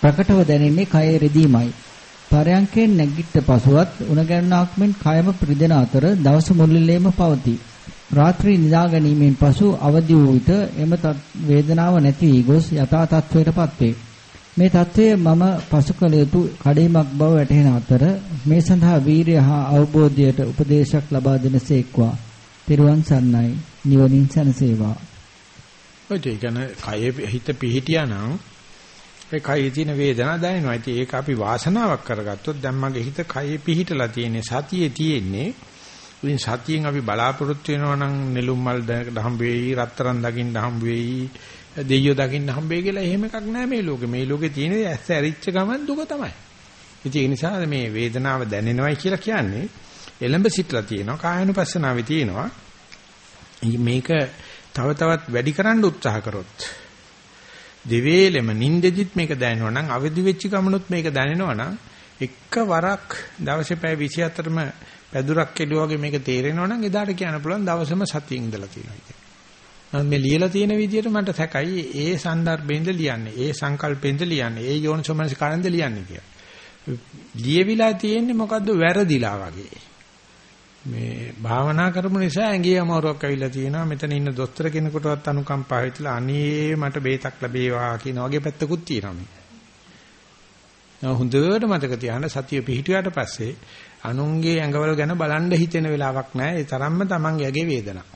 ප්‍රකටව දැනෙන්නේ කයේ රිදීමයි. පරයන්කෙන් නැගිට පසුවත් උණ ගැන්නාක් මෙන් කයම පිරිදෙන අතර දවස මුළුල්ලේම පවතී. රාත්‍රී නිදා ගැනීමෙන් පසු අවදි වූ විට එම වේදනාව නැති වී ගොස් යථා තත්වයටපත් වේ. මේ தત્ත්වය මම පසු කළ යුතු කඩේමක් බව වැටහෙන අතර මේ සඳහා වීරිය හා අවබෝධයට උපදේශක් ලබා දෙනසේක්වා තෙරුවන් සරණයි නිවනින් සැනසේවා.
ඔය කියන්නේ කයේ හිත පිහිටියා නම් ඒ කයේ තියෙන වේදනාව දැනෙනවා. ඉතින් ඒක අපි වාසනාවක් කරගත්තොත් දැන් මගේ හිත කයේ පිහිටලා තියෙන්නේ සතියේ තියෙන්නේ. ඉතින් සතියෙන් අපි බලාපොරොත්තු වෙනවා නම් නෙළුම් මල් හම්බ වෙයි, රත්තරන් දකින්න හම්බ වෙයි, දෙයියෝ දකින්න හම්බ වෙයි කියලා එහෙම එකක් නෑ මේ ලෝකේ. මේ ලෝකේ තියෙන ඇස් ඇරිච්ච ගමන් දුක තමයි. ඉතින් ඒ නිසා මේ වේදනාව දැනෙනවයි කියලා කියන්නේ එළඹ සිටලා තියෙනවා කායानुපස්සනාවේ තියෙනවා මේක තව තවත් වැඩි කරන්න උත්සාහ කරොත් දෙවේලෙම නිින්දෙදිත් මේක දැනෙනවා නම් අවදි වෙච්ච ගමනොත් මේක දැනෙනවා නම් එකවරක් දවසේ පැය 24ම පැදුරක් කෙළුවා වගේ මේක තේරෙනවා නම් එදාට කියන්න පුළුවන් දවසම සතියේ ඉඳලා තියෙනවා කියලා. මම මේ ලියලා තියෙන විදිහට මට සැකයි ඒ સંદર્ભෙන්ද ලියන්නේ ඒ සංකල්පෙන්ද ලියන්නේ ඒ යෝනිසෝමනස කාණෙන්ද ලියන්නේ කියලා. ලියවිලා තියෙන්නේ මොකද්ද වැරදිලා වගේ. මේ භාවනා කරපු නිසා ඇඟේ අමාරුවක් ඇවිල්ලා තියෙනවා. මෙතන ඉන්න දොස්තර කෙනෙකුටවත් අනුකම්පාව හිතලා අනේ මට බේතක් ලැබේවා කියන වගේ පැත්තකුත් තියෙනවා මේ. හොඳට මතක තියාගන්න සතිය පිහිටියාට පස්සේ අනුන්ගේ ඇඟවල ගැන බලන්න හිතෙන වෙලාවක් නැහැ. ඒ තරම්ම තමන්ගේ ඇගේ වේදනාව.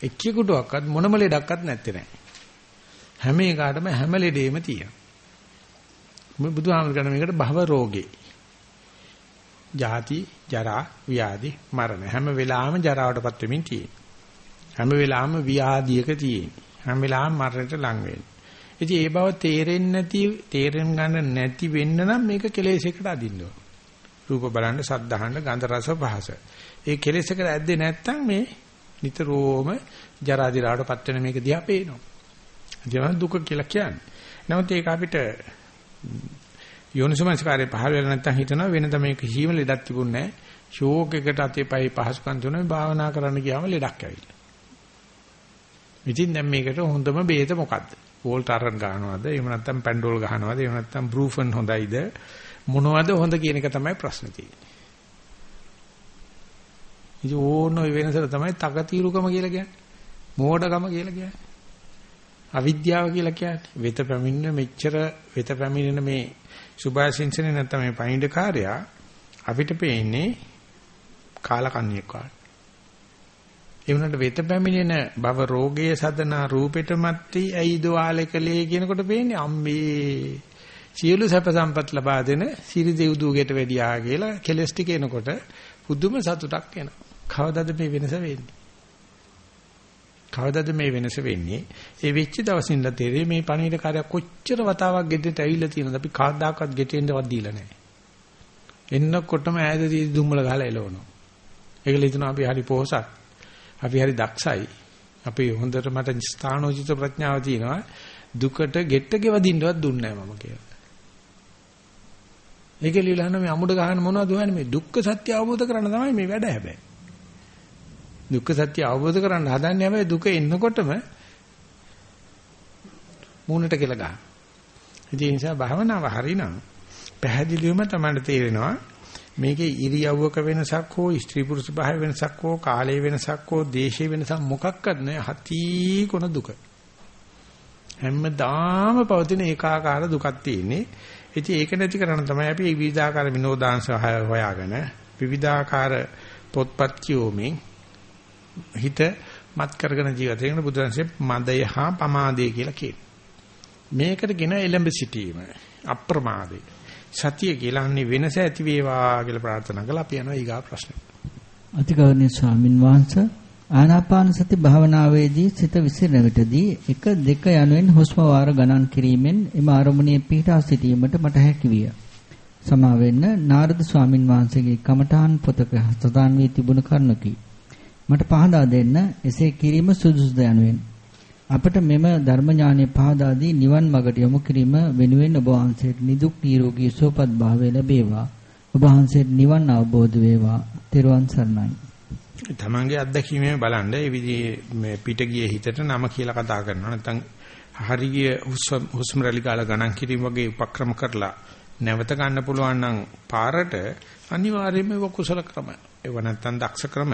එක්කියකටවත් මොනම ලෙඩක්වත් නැත්තේ නෑ. හැම එකකටම හැම ලෙඩේම තියෙනවා. මේ බුදුහාමුදුරන් කියන මේකට භව රෝගේ. ජාති, ජරා, ව්‍යාධි, මරණ හැම වෙලාවෙම ජරාවටපත් වෙමින් තියෙන්නේ. හැම වෙලාවෙම ව්‍යාධියක තියෙන්නේ. හැම වෙලාවෙම මරණයට ලං වෙන්නේ. ඉතින් ඒ බව තේරෙන්නේ නැති තේරෙන් ගන්න නැති වෙන්න නම් මේක කෙලෙසයකට අදින්න ඕන. රූප බලන්න, සද්ද අහන්න, ගන්ධ රස පහස. ඒ කෙලෙසයකට ඇද්දේ නැත්නම් මේ නිතරම ජරා දිරාටපත් වෙන මේක දිහා පේනවා. ඒක දුක කියලා කියන්නේ. නමුත් ඒක අපිට යෝනිසමස්කාරේ පහළ වෙලා නැත්තම් හිතනවා වෙනද මේක කිසිම ලෙඩක් තිබුණේ නැහැ. ෂෝක් එකට අතේ පහේ පහසුකම් තුනේ භාවනා කරන්න ගියාම ලෙඩක් ඇවිල්ලා. ඉතින් දැන් මේකට හොඳම බේත මොකද්ද? වෝල්ටාරන් ගන්නවද? එහෙම නැත්නම් පැන්ඩෝල් ගන්නවද? එහෙම නැත්නම් බෲෆන් හොඳයිද? මොනවද හොඳ කියන එක තමයි ප්‍රශ්නේ තියෙන්නේ. ඉතින් ඕන ඔය වෙනසට තමයි තකතිරුකම කියලා කියන්නේ. මෝඩකම කියලා කියන්නේ. අවිද්‍යාව කියලා කියන්නේ. වෙත පැමිණෙන මෙච්චර වෙත පැමිණෙන මේ සුභාසින්සනේ නැත්නම් මේ පණිඩ කාර්යයා අපිට පේන්නේ කාලකන්ණියෙක් වගේ. ඒ වුණාට වෙත පැමිණෙන භව රෝගයේ සදනා රූපෙට මැත්තේ ඇයිද ආලකලේ කියනකොට පේන්නේ අම්මේ සියලු සැප සම්පත් ලබා දෙන සිරි දෙව්දුවකට වැඩියා කියලා කෙලස් ටික එනකොට පුදුම සතුටක් එනවා. කවදාද මේ වෙනස වෙන්නේ? කවදාද මේ වෙනස වෙන්නේ? ඒ වෙච්ච දවසින් ඉඳලා තේරෙන්නේ මේ පණිවිඩ කාර්ය කොච්චර වතාවක් ගෙදරට ඇවිල්ලා තියෙනවද? අපි කවදාකවත් ගෙටෙන්නවත් දීලා නැහැ. එන්නකොටම ඈතදී දුම්මල ගහලා එලවනවා. ඒකල හිතනවා අපි හරි පොහසත්. අපි හරි දක්ෂයි. අපි හොඳට මට ස්ථානෝචිත ප්‍රඥාව තියෙනවා දුකට ගෙට්ට ගෙවදින්නවත් දුන්නේ නැහැ මම කියලා. ඒක ලියලා මේ අමුඩ ගහන මොනවද හොයන්නේ මේ දුක්ඛ සත්‍ය අවබෝධ කරගන්න තමයි මේ වැඩ හැබැයි. දුක්ඛ සත්‍ය අවබෝධ කරගන්න හදන්නේ හැබැයි දුක එන්නකොටම මූණට කියලා ගන්න. ඒ නිසා භාවනාව හරිනම් පැහැදිලිවම තමයි තේරෙනවා මේකේ ඉරියව්වක වෙනසක් හෝ ස්ත්‍රී පුරුෂ භාව වෙනසක් හෝ කාලයේ වෙනසක් හෝ දේශයේ වෙනසක් මොකක්වත් නැහැ. හති කොන දුක. හැමදාම පවතින ඒකාකාර දුකක් තියෙන්නේ. ඉතින් ඒක නැති කරන්න තමයි අපි විවිධාකාර විනෝදාංශ හොයාගෙන විවිධාකාර පොත්පත් කියෝමින් හිත මත් කරගෙන ජීවත් වෙන බුදුරජාණන්සේ මදය හා පමාදය කියලා කියනවා. මේකට කියන එලඹ සිටීම අප්‍රමාදේ. සතිය කියලා අන්නේ වෙනස ඇති වේවා කියලා ප්‍රාර්ථනා කළා අපි යනවා ඊගා ප්‍රශ්නෙට.
අතිගෞරවනීය ස්වාමින් වහන්සේ ආනාපාන සති භාවනාවේදී සිත විසිරෙන විටදී 1 2 යනුවෙන් හුස්ම වාර ගණන් කිරීමෙන් එම ආරමුණේ පිහිටා සිටීමට මට හැකි විය. සමා වෙන්න නාරද ස්වාමින් වහන්සේගේ කමඨාන් පොතක හස්තදාන් වී තිබුණු කරුණකි. මට පහදා දෙන්න එසේ කිරීම සුදුසුද යනුවෙන්. අපට මෙම ධර්ම ඥානෙ පහදාදී නිවන් මඟට යොමු කිරීම වෙනුවෙන් ඔබ වහන්සේට නිදුක් නිරෝගී සුවපත් භාවය ලැබේවා. ඔබ වහන්සේට නිවන් අවබෝධ වේවා. තෙරුවන් සරණයි.
තමන්ගේ අත්දැකීමෙන් බලන්න ඒ විදිහේ මේ පිට ගියේ හිතට නම කියලා කතා කරනවා නැත්නම් හරි ගිය හුස්ම රැලි කාලා ගණන් කිරීම වගේ උපක්‍රම කරලා නැවත ගන්න පුළුවන් නම් පාරට අනිවාර්යයෙන්ම ඒක කුසල ක්‍රම. ඒව නැත්නම් දක්ෂ ක්‍රම.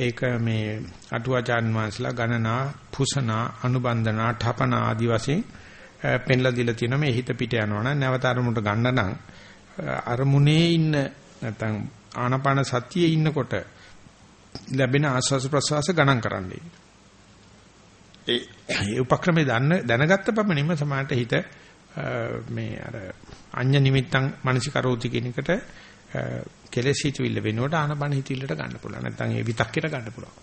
ඒක මේ අටුවාචාන් වහන්සලා ගණනා, පුසනා, අනුබන්ධනා, ඨපනා ආදි වශයෙන් පෙන්ලා දීලා තියෙනවා මේ හිත පිට යනවා නම් නැවත අරමුණට ගන්න නම් අරමුණේ ඉන්න නැත්නම් ආනාපාන සතියේ ඉන්නකොට ලැබෙන ආස්වාස ප්‍රසවාස ගණන් කරන්නයි. ඒ උපක්‍රමයේ දන්න දැනගත්ත පමණින්ම සමානට හිත මේ අර අඤ්ඤ නිමිත්තං මනසිකරෝති කියන එකට කෙලෙස් හිතවිල්ල වෙනකොට ආනපන හිතවිල්ලට ගන්න පුළුවන්. නැත්නම් ඒ විතක්කයට ගන්න පුළුවන්.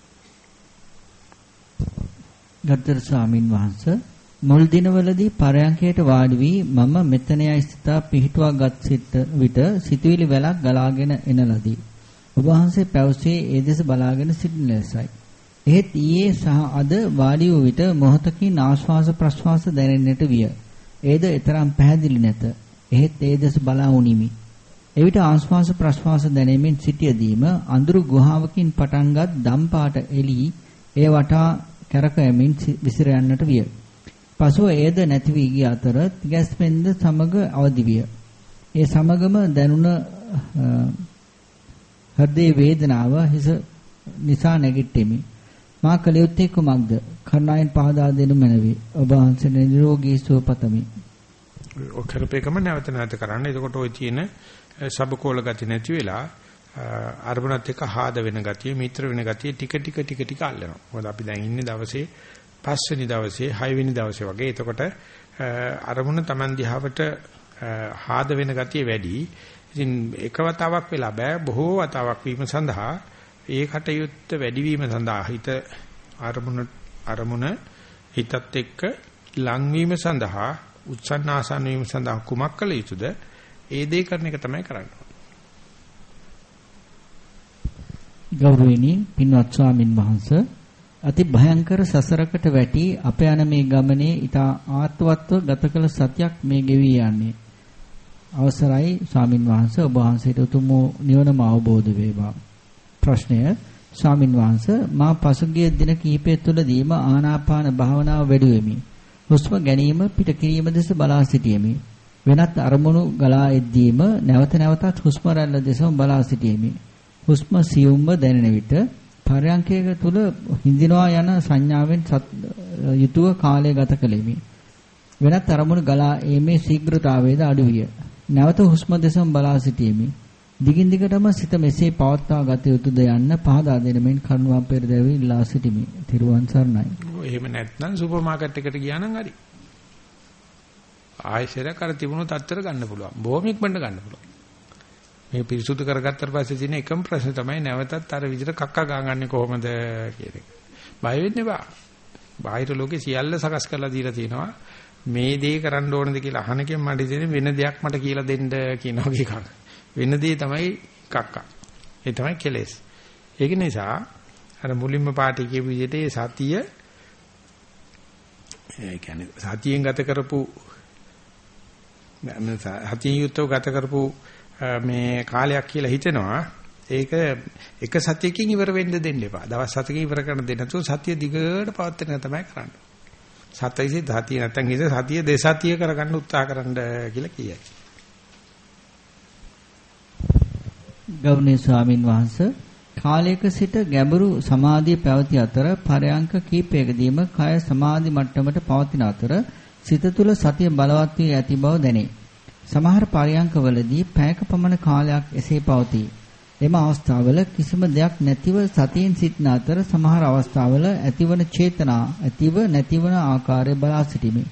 ගත්තර ස්වාමින් වහන්සේ මුල් දිනවලදී පරයන්කයට වාඩි වී මම මෙතනයි සිතා පිහිටුවා ගත් සිට විට සිතුවිලි වැලක් ගලාගෙන එන ලදී. ඔබ වහන්සේ පැවසේ ඒ දෙස බලාගෙන සිටින ලෙසයි. එහෙත් ඊයේ සහ අද වාඩි වූ විට මොහතකින් ආශ්වාස ප්‍රශ්වාස දැනෙන්නට විය. ඒද ඊතරම් පැහැදිලි නැත. එහෙත් ඒ දෙස බලා උනිමි. එවිට ආශ්වාස ප්‍රශ්වාස දැනෙමින් සිටියදීම අඳුරු ගුහාවකින් පටන්ගත් දම් පාට එළි ඒ වටා කැරකෙමින් විසිර යන්නට විය. පසුව එයද නැති වී ගිය අතර තිගැස්මෙන්ද සමග අවදි විය. ඒ සමගම දැනුණ හෘදේ වේදනාව හිස නිසා නැගිටෙමි. මා කල යුත්තේ කුමක්ද? කර්ණායන් පහදා දෙනු මැනවි. ඔබ වහන්සේ නිරෝගී සුව පතමි.
ඔය කරපේකම නැවත නැවත කරන්න. එතකොට ওই තියෙන සබකෝල ගති නැති වෙලා අරමුණත් එක්ක හාද වෙන ගතිය, මිත්‍ර වෙන ගතිය ටික ටික ටික ටික අල්ලනවා. මොකද අපි දැන් ඉන්නේ දවසේ පස්වෙනි දවසේ, හයවෙනි දවසේ වගේ. එතකොට අරමුණ Taman දිහාවට හාද වෙන ගතිය වැඩි. ඉතින් එක වතාවක් වෙලා බෑ බොහෝ වතාවක් වීම සඳහා ඒ කටයුත්ත වැඩි වීම සඳහා හිත අරමුණ අරමුණ හිතත් එක්ක ලංවීම සඳහා උත්සන්න ආසන්න වීම සඳහා කුමක් කළ යුතුද ඒ දේ කරන එක තමයි කරන්නේ
ගෞරවණීය පින්වත් ස්වාමින් වහන්සේ අති භයංකර සසරකට වැටි අප යන මේ ගමනේ ඊට ආත්වත්ව ගත කළ සත්‍යක් මේ ගෙවි යන්නේ අවසරයි ස්වාමින් වහන්සේ ඔබ වහන්සේට උතුම් නිවනම අවබෝධ වේවා. ප්‍රශ්නය ස්වාමින් වහන්සේ මා පසුගිය දින කිහිපය තුළදීම ආනාපාන භාවනාව වැඩි වෙමි. හුස්ම ගැනීම පිට කිරීම දෙස බලා සිටියෙමි. වෙනත් අරමුණු ගලා එද්දීම නැවත නැවතත් හුස්ම රැල්ල දෙසම බලා සිටියෙමි. හුස්ම සියුම්ව දැනෙන විට පරයන්කයක තුල හිඳිනවා යන සංඥාවෙන් යුතුව කාලය ගත කළෙමි. වෙනත් අරමුණු ගලා ඒමේ ශීඝ්‍රතාවයද අඩු විය. නැවත හුස්ම දෙසම බලා සිටීමේ දිගින් දිගටම සිත මෙසේ පවත්වා ගත යුතුද යන්න පහදා දෙන මෙන් කරුණා පෙරදැවි ඉල්ලා සිටිමි. තිරුවන් සරණයි.
එහෙම නැත්නම් සුපර් මාකට් එකට ගියා නම් හරි. ආයෙසර කර තිබුණු තත්තර ගන්න පුළුවන්. බොහොම ඉක්මනට ගන්න පුළුවන්. මේ පිරිසුදු කරගත්තට පස්සේ තියෙන එකම ප්‍රශ්නේ තමයි නැවතත් අර විදිහට කක්ක ගාගන්නේ කොහොමද කියන එක. බය වෙන්න එපා. බාහිර ලෝකේ සියල්ල සකස් කරලා දීලා තියෙනවා. මේ දේ කරන්න ඕනද කියලා අහන එකෙන් මට ඉතින් වෙන දෙයක් මට කියලා දෙන්න කියන වගේ එකක්. වෙන දේ තමයි කක්කා. ඒ තමයි කෙලෙස්. ඒක නිසා අර මුලින්ම පාටි කියපු විදිහට ඒ සතිය ඒ කියන්නේ සතියෙන් ගත කරපු සතියෙන් යුක්තව ගත කරපු මේ කාලයක් කියලා හිතෙනවා. ඒක එක සතියකින් ඉවර වෙන්න දෙන්න එපා. දවස් හතකින් ඉවර කරන්න දෙන්න නැතුව සතිය දිගට පවත්වන එක තමයි කරන්නේ. සතයිසි ධාතිය නැත්තම් හිත සතිය දෙසතිය කරගන්න උත්සාහ කරන්න කියලා කියයි.
ගෞරවනීය ස්වාමින් වහන්සේ කාලයක සිට ගැඹුරු සමාධිය පැවති අතර පරයන්ක කීපයකදීම කය සමාධි මට්ටමට පවතින අතර සිත තුළ සතිය බලවත් වී ඇති බව දැනේ. සමහර පරයන්කවලදී පැයක පමණ කාලයක් එසේ පවතී. එම අවස්ථාවල කිසිම දෙයක් නැතිව සතියෙන් සිටන අතර සමහර අවස්ථාවල ඇතිවන චේතනා ඇතිව නැතිවන ආකාරය බලා සිටිමි.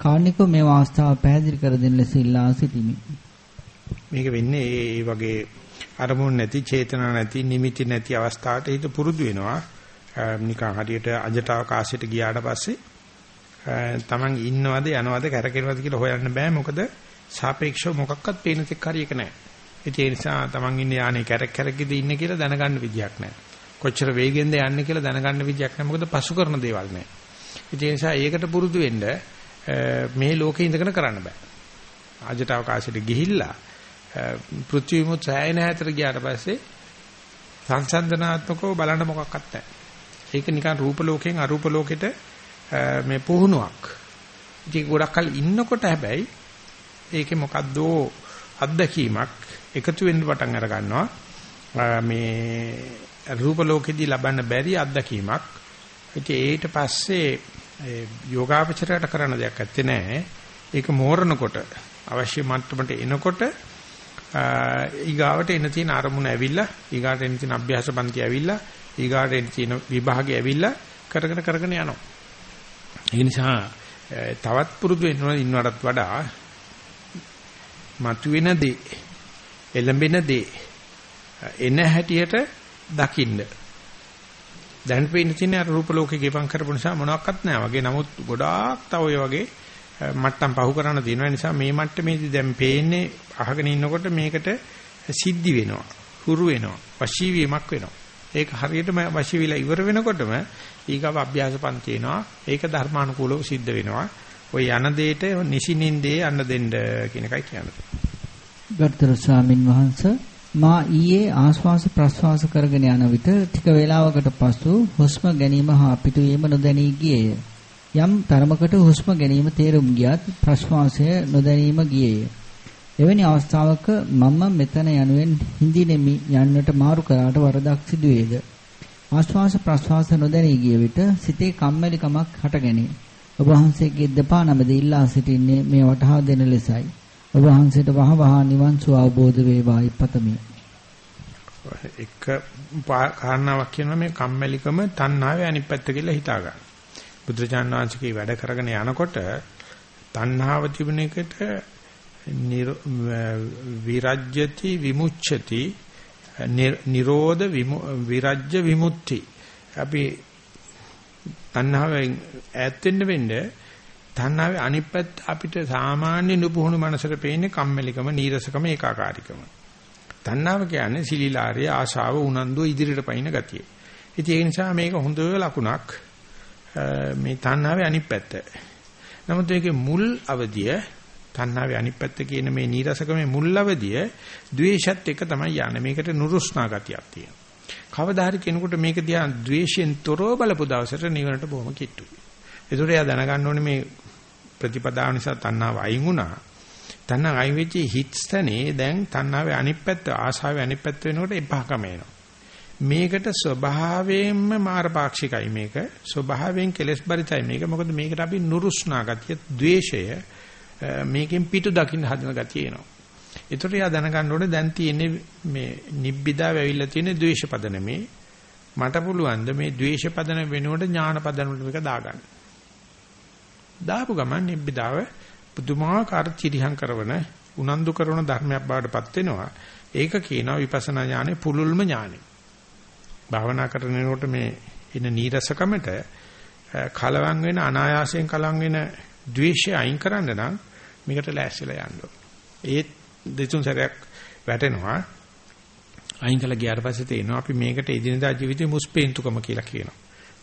කාර්නිකෝ මේ අවස්ථාව පැහැදිලි කර දෙන්න ලෙස ඉල්ලා සිටිමි.
මේක වෙන්නේ ඒ වගේ අරමුණ නැති චේතනා නැති නිමිති නැති අවස්ථාවට හිත පුරුදු වෙනවා. නිකන් හරියට අජට අවකාශයට ගියාට පස්සේ තමන් ඉන්නවද යනවද කැරකෙනවද කියලා හොයන්න බෑ මොකද සාපේක්ෂව මොකක්වත් පේන තෙක් හරියක නැහැ. ඒ නිසා තමන් ඉන්නේ යානේ කැරක් කැරක්කෙද ඉන්නේ කියලා දැනගන්න විදියක් නැහැ. කොච්චර වේගෙන්ද යන්නේ කියලා දැනගන්න විදියක් නැහැ. මොකද පසු කරන දේවල් නැහැ. ඒ නිසා ඒකට පුරුදු වෙන්න මේ ලෝකේ ඉඳගෙන කරන්න බෑ. ආජට අවකාශයට ගිහිල්ලා පෘථිවිමුත් සෑයන හැතර ගියාට පස්සේ සංසන්දනාත්මකව බලන්න මොකක්වත් නැහැ. ඒක නිකන් රූප ලෝකයෙන් අරූප ලෝකෙට මේ පුහුණුවක්. ඉතින් ගොඩක් කල ඉන්නකොට හැබැයි ඒකේ මොකද්දෝ අත්දැකීමක් එකතු වෙන්න පටන් අර ගන්නවා. මේ රූප ලෝකෙදී ලබන්න බැරි අත්දැකීමක්. ඉතින් ඊට පස්සේ යෝගාවචරයට කරන්න දෙයක් නැත්තේ නෑ ඒක මෝරනකොට අවශ්‍ය මට්ටමට එනකොට ඊගාවට එන තියෙන අරමුණ ඇවිල්ලා ඊගාට එන තියෙන අභ්‍යාස පන්ති ඇවිල්ලා ඊගාට එන තියෙන විභාගය ඇවිල්ලා කරගෙන කරගෙන යනවා. ඒ නිසා තවත් පුරුදු වෙනවා ඉන්නවටත් වඩා මතුවෙන දේ එළඹෙන දේ එන හැටියට දකින්න. දැන් පේන තියෙන අර රූප ලෝකේ ගෙවම් කරපු නිසා මොනවත් නැහැ වගේ. නමුත් ගොඩාක් තව ඔය වගේ මට්ටම් පහු කරන්න දෙනවා. නිසා මේ මට්ටමේදී දැන් පේන්නේ අහගෙන ඉන්නකොට මේකට සිද්ධි වෙනවා. හුරු වෙනවා. වශී වීමක් වෙනවා. ඒක හරියටම වශී විලා ඉවර වෙනකොටම ඊගව අභ්‍යාස පන්ති එනවා. ඒක ධර්මානුකූලව සිද්ධ වෙනවා. ওই යන දෙයට නිසිනින්දේ යන්න දෙන්න කියන එකයි කියන්නේ.
ගරුතර ස්වාමින් වහන්සේ මා ඊයේ ආශ්වාස ප්‍රශ්වාස කරගෙන යන විට ටික වේලාවකට පසු හුස්ම ගැනීම හා පිටවීම නොදැනී ගියේය. යම් තරමකට හුස්ම ගැනීම තේරුම් ගියත් ප්‍රශ්වාසය නොදැනීම ගියේය. එවැනි අවස්ථාවක මම මෙතන යනුවෙන් හිඳිනෙමි යන්නට මාරු කරාට වරදක් සිදුවේද? ආශ්වාස ප්‍රශ්වාස නොදැනී ගිය විට සිතේ කම්මැලිකමක් හටගැනේ. ඔබ වහන්සේගේ දෙපා නමද ඉල්ලා සිටින්නේ මේ වටහා දෙන ලෙසයි. ඔබ වහන්සේට වහවහ නිවන් සුව අවබෝධ වේවායි පතමි.
එක කාරණාවක් කියනවා මේ කම්මැලිකම තණ්හාවේ අනිත් පැත්ත කියලා හිතා ගන්න. බුදුරජාණන් වහන්සේගේ වැඩ කරගෙන යනකොට තණ්හාව තිබුණ එකට විරජ්‍යති විමුච්ඡති නිරෝධ විරජ්‍ය විමුක්ති අපි තණ්හාවෙන් ඈත් වෙන්න වෙන්නේ තණ්හාවේ අනිත් පැත්ත අපිට සාමාන්‍ය නුපුහුණු මනසට පේන්නේ කම්මැලිකම, නීරසකම, ඒකාකාරීකම. තණ්හාව කියන්නේ සිලිලාරිය, ආශාව, උනන්දුව ඉදිරියට පයින් ගතිය. ඉතින් ඒ නිසා මේක හොඳ ලකුණක් මේ තණ්හාවේ අනිත් පැත්ත. නමුත් මේකේ මුල් අවධිය තණ්හාවේ අනිත් පැත්ත කියන මේ නීරසකමේ මුල් අවධිය ද්වේෂත් එක තමයි යන්නේ. මේකට නුරුස්නා ගතියක් තියෙනවා. කවදා හරි කෙනෙකුට මේක දිහා ද්වේෂයෙන් තොරව බලපු දවසට නිවනට බොහොම කිට්ටුයි. ඒතකොට එයා දැනගන්න ඕනේ මේ ප්‍රතිපදාව නිසා තණ්හාව අයින් වුණා. තණ්හාව අයින් වෙච්ච හිත්ස්තනේ දැන් තණ්හාවේ අනිත් පැත්ත ආශාවේ අනිත් පැත්ත වෙනකොට එපහකම එනවා. මේකට ස්වභාවයෙන්ම මාරපාක්ෂිකයි මේක. ස්වභාවයෙන් කෙලස් බරිතයි මේක. මොකද මේකට අපි නුරුස්නා ගතිය, द्वේෂය මේකෙන් පිටු දකින්න හදන ගතිය එනවා. ඒතර එයා දැනගන්න ඕනේ දැන් තියෙන්නේ මේ නිබ්බිදාව ඇවිල්ලා තියෙන ද්වේෂ පදනමේ මට පුළුවන් ද මේ ද්වේෂ පදන වෙනුවට ඥාන පදන වලට මේක දාගන්න. දාපු ගමන් නිබ්බිදාව පුදුමාකාර චිරිහං කරන උනන්දු කරන ධර්මයක් බවට පත් වෙනවා. ඒක කියනවා විපස්සනා ඥානේ පුලුල්ම ඥානෙ. භාවනා කරනකොට මේ එන නීරසකමට කලවම් වෙන අනායාසයෙන් කලවම් වෙන ද්වේෂය අයින් කරන්න නම් මේකට ලෑස්තිලා යන්න ඒ දෙතුන් සැරයක් වැටෙනවා. අයින් කළා ගියාට පස්සේ තේනවා අපි මේකට එදිනදා ජීවිතේ මුස්පේන්තුකම කියලා කියනවා.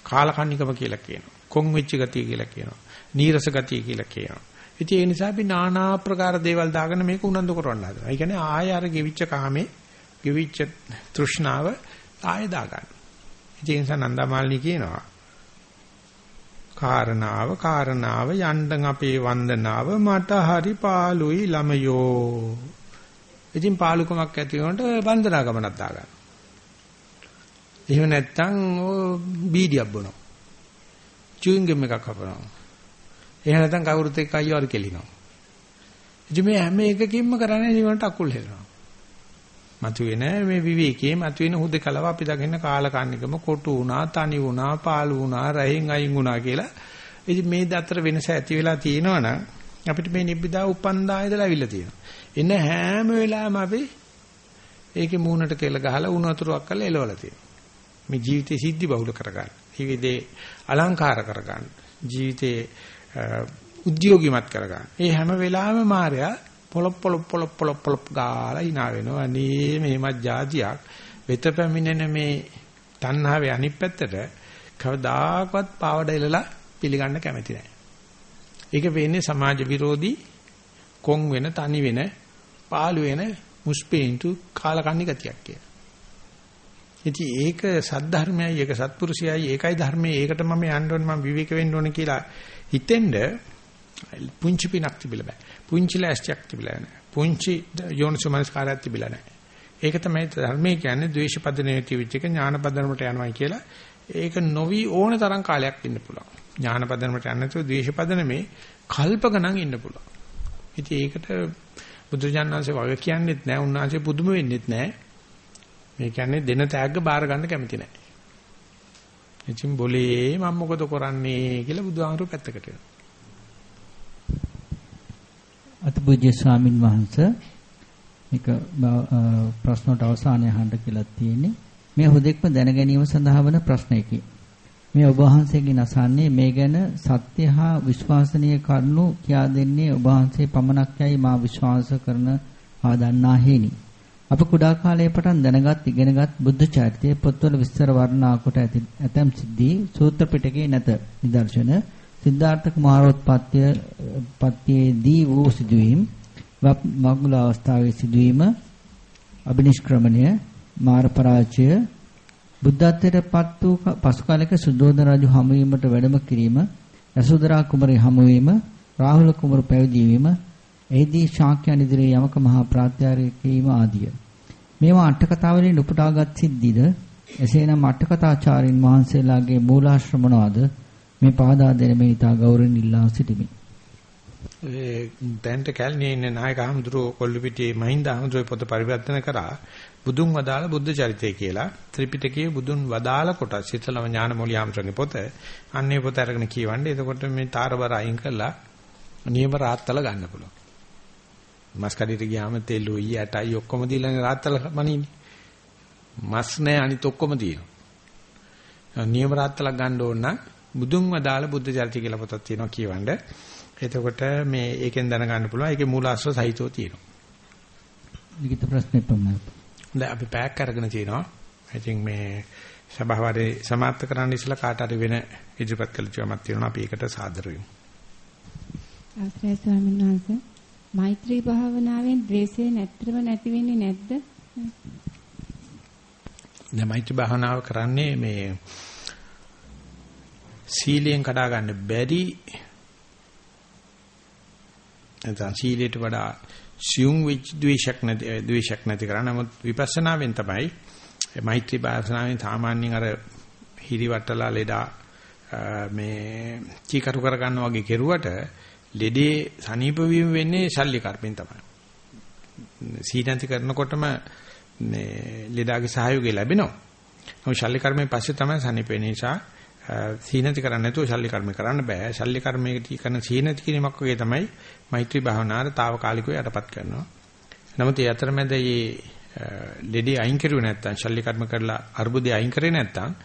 කාලකන්නිකම කියලා කියනවා. කොන් වෙච්ච ගතිය කියලා කියනවා. නීරස ගතිය කියලා කියනවා. ඉතින් ඒ නිසා අපි নানা ආකාර දේවල් දාගෙන මේක උනන්දු කරවන්න හදනවා. ඒ කියන්නේ ආය අර ගෙවිච්ච කාමේ ගෙවිච්ච තෘෂ්ණාව ආය දාගන්න. ඉතින් ඒ නිසා නන්දමාලිනී කියනවා කාරණාව කාරණාව යණ්ඩන් අපේ වන්දනාව මට හරි පාළුයි ළමයෝ. ඉතින් පාළුකමක් ඇති වුණොත් වන්දනා ගමනක් දාගන්න. එහෙම නැත්නම් බීඩියක් බොනවා. චුයින් ගම් එකක් කපනවා. එහෙම නැත්නම් කවුරුත් එක්ක අයියවරු කෙලිනවා. ඉතින් මේ හැම එකකින්ම කරන්නේ ජීවනට අකුල් හෙලනවා. මතුවෙන මේ විවේකයේ මතුවෙන හුදකලව අපි දකින්න කාලකන්නිකම කොටු වුණා, තනි වුණා, පාළු වුණා, රහින් අයින් වුණා කියලා. ඉතින් මේ අතර වෙනස ඇති වෙලා තියෙනවනම් අපිට මේ නිබ්බිදා උපන්දා ඉඳලා අවිල්ල තියෙනවා. එන හැම වෙලාවෙම අපි ඒකේ මූණට කෙල ගහලා උණු වතුරක් කරලා එලවලා තියෙනවා. මේ ජීවිතේ සිද්ධි බහුල කරගන්න. ජීවිතේ අලංකාර කරගන්න. ජීවිතේ උද්‍යෝගිමත් කරගන්න. ඒ හැම වෙලාවෙම මායя පොලොප් පොලොප් පොලොප් පොලොප් පොලොප් ගාලා hina වෙනවා. අනේ මෙහෙමත් જાතියක් වෙත පැමිණෙන මේ තණ්හාවේ අනිත් පැත්තට කවදාකවත් පාවඩ එලලා පිළිගන්න කැමති නැහැ. ඒක වෙන්නේ සමාජ විරෝධී කොන් වෙන තනි වෙන පාළු වෙන මුස්පේන්තු කාලකන්ණි ගතියක් කියලා. ඉතින් ඒක සද්ධර්මයයි ඒක සත්පුරුෂයයි ඒකයි ධර්මයේ ඒකට මම යන්න ඕනේ මම විවේක වෙන්න ඕනේ කියලා හිතෙන්ද පුංචි පිනක් තිබිලා බෑ. පුංචි ලෑස්තියක් තිබිලා නැහැ. පුංචි යෝනිසමනස්කාරයක් තිබිලා නැහැ. ඒක තමයි ධර්මයේ කියන්නේ ද්වේෂපද නෙවෙති විචක ඥානපදනමට යනවා කියලා. ඒක නොවි ඕන තරම් කාලයක් ඉන්න පුළුවන්. ඥානපදනමට යන්නේ නැතුව ද්වේෂපද නෙමේ කල්ප ගණන් ඉන්න පුළුවන්. ඉතින් ඒකට බුදුජානනාංශේ වග කියන්නේත් නැහැ. උන්වහන්සේ පුදුම වෙන්නේත් නැහැ. මේ කියන්නේ දෙන තෑග්ග බාර ගන්න කැමති නැහැ. ඉතින් બોලේ මම මොකද කරන්නේ කියලා බුදුහාමුදුරු පැත්තකට වෙනවා.
අතිපූජ්‍ය ස්වාමින් වහන්සේ මේක ප්‍රශ්නට අවසානය අහන්න කියලා තියෙන්නේ. මේ හුදෙක්ම දැන ගැනීම සඳහා වන ප්‍රශ්නයකි. මේ ඔබ වහන්සේගෙන් අසන්නේ මේ ගැන සත්‍ය හා විශ්වාසනීය කරුණු කියා දෙන්නේ ඔබ වහන්සේ පමණක් යයි මා විශ්වාස කරන හා දන්නා හේනි. අප කුඩා කාලයේ පටන් දැනගත් ඉගෙනගත් බුද්ධ චරිතයේ පොත්වල විස්තර වර්ණනා කොට ඇතැම් සිද්ධි සූත්‍ර පිටකේ නැත. නිදර්ශන සිද්ධාර්ථ කුමාරෝත්පත්තිය පත්තියේදී වූ සිදුවීම් මග්ගල අවස්ථාවේ සිදුවීම අබිනිෂ්ක්‍රමණය මාර පරාජය බුද්ධත්වයට පත් වූ පසු කාලයක සුද්ධෝදන රජු හමු වීමට වැඩම කිරීම යසෝදරා කුමරේ හමු වීම රාහුල කුමරු පැවිදි වීම එහිදී ශාක්‍යයන් ඉදිරියේ යමක මහා ප්‍රාත්‍යාරය කිරීම ආදිය. මේවා අට කතාවලින් උපුටාගත් සිද්ධිද? එසේනම් අට කතාචාරින් වහන්සේලාගේ මූලාශ්‍රමනවාද? මේ පාදා දෙන මේ ඉතා ගෞරවයෙන් ඉල්ලා සිටිමි.
ඒ දැන්ට කැලණියේ ඉන්න නායක හමුදුරෝ කොල්ලුපිටියේ මහින්ද හමුදුරේ පොත පරිවර්තන කරා බුදුන් වදාළ බුද්ධ චරිතය කියලා ත්‍රිපිටකයේ බුදුන් වදාළ කොටස් සිතලම ඥානමෝලි හමුදුරගේ පොත අන්නේ පොත අරගෙන කියවන්නේ එතකොට මේ තාරබර අයින් කරලා නියම රාත්තල ගන්න පුළුවන්. මස් කඩේට ගියාම තෙලුයි ඇටයි ඔක්කොම දීලා රාත්තල මනින්නේ. මස් නැහැ අනිත් ඔක්කොම තියෙනවා. නියම රාත්තලක් ගන්න ඕන නම් බුදුන් වදාළ බුද්ධ චරිතය කියලා පොතක් තියෙනවා කියවන්න. එතකොට මේ ඒකෙන් දැනගන්න පුළුවන් ඒකේ මූලාශ්‍ර සහිතව තියෙනවා.
ලිඛිත ප්‍රශ්නේ පමණයි.
දැන් අපි පැක් අරගෙන තියෙනවා. ඉතින් මේ සභාවේ සමාප්ත කරන්න ඉස්සලා කාට හරි වෙන ඉදිරිපත් කළ යුතුමක් තියෙනවා. අපි ඒකට සාදර වෙමු.
අවසරයි ස්වාමීන් වහන්සේ. මෛත්‍රී භාවනාවෙන් ද්වේෂය නැත්තරම නැති වෙන්නේ නැද්ද?
දැන් මෛත්‍රී භාවනාව කරන්නේ මේ සීලයෙන් කඩා ගන්න බැරි නැත්නම් සීලයට වඩා සියුම් වෙච්ච ද්වේෂයක් නැති ද්වේෂයක් නැති කරා නමුත් විපස්සනාවෙන් තමයි මෛත්‍රී භාවනාවෙන් සාමාන්‍යයෙන් අර හිරිවට්ටලා ලෙඩා මේ චීකරු කර ගන්නවා වගේ කෙරුවට ලෙඩේ සනීප වීම වෙන්නේ ශල්්‍ය කර්මෙන් තමයි. සීනන්ති කරනකොටම මේ ලෙඩාගේ සහයෝගය ලැබෙනවා. නමුත් ශල්්‍ය කර්මෙන් පස්සේ තමයි සනීප වෙන නිසා සීනති කරන්නේ නැතුව ශල්්‍ය කර්ම කරන්න බෑ. ශල්්‍ය කර්මයේදී කරන සීනති කිරීමක් වගේ තමයි මෛත්‍රී භාවනාවට తాවකාලිකව යටපත් කරනවා. නමුත් ඒ අතරමැද මේ ලෙඩේ අයින් කරුවේ නැත්නම් ශල්්‍ය කර්ම කරලා අර්බුදේ අයින් කරේ නැත්නම්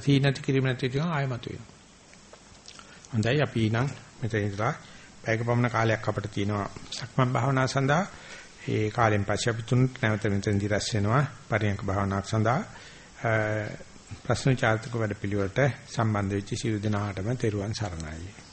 සීනති කිරීම නැති තියන ආයමතු වෙනවා. හොඳයි අපි නම් මෙතන ඉඳලා පැයක පමණ කාලයක් අපිට තියෙනවා සක්මන් භාවනාව සඳහා. ඒ කාලෙන් පස්සේ අපි තුන් නැවත මෙතනදී රැස් වෙනවා පරියන්ක භාවනාවක් සඳහා. ප්‍රශ්න චාරිත්‍රක වැඩ පිළිවෙලට සම්බන්ධ වෙච්ච සියලු දෙනාටම තෙරුවන් සරණයි.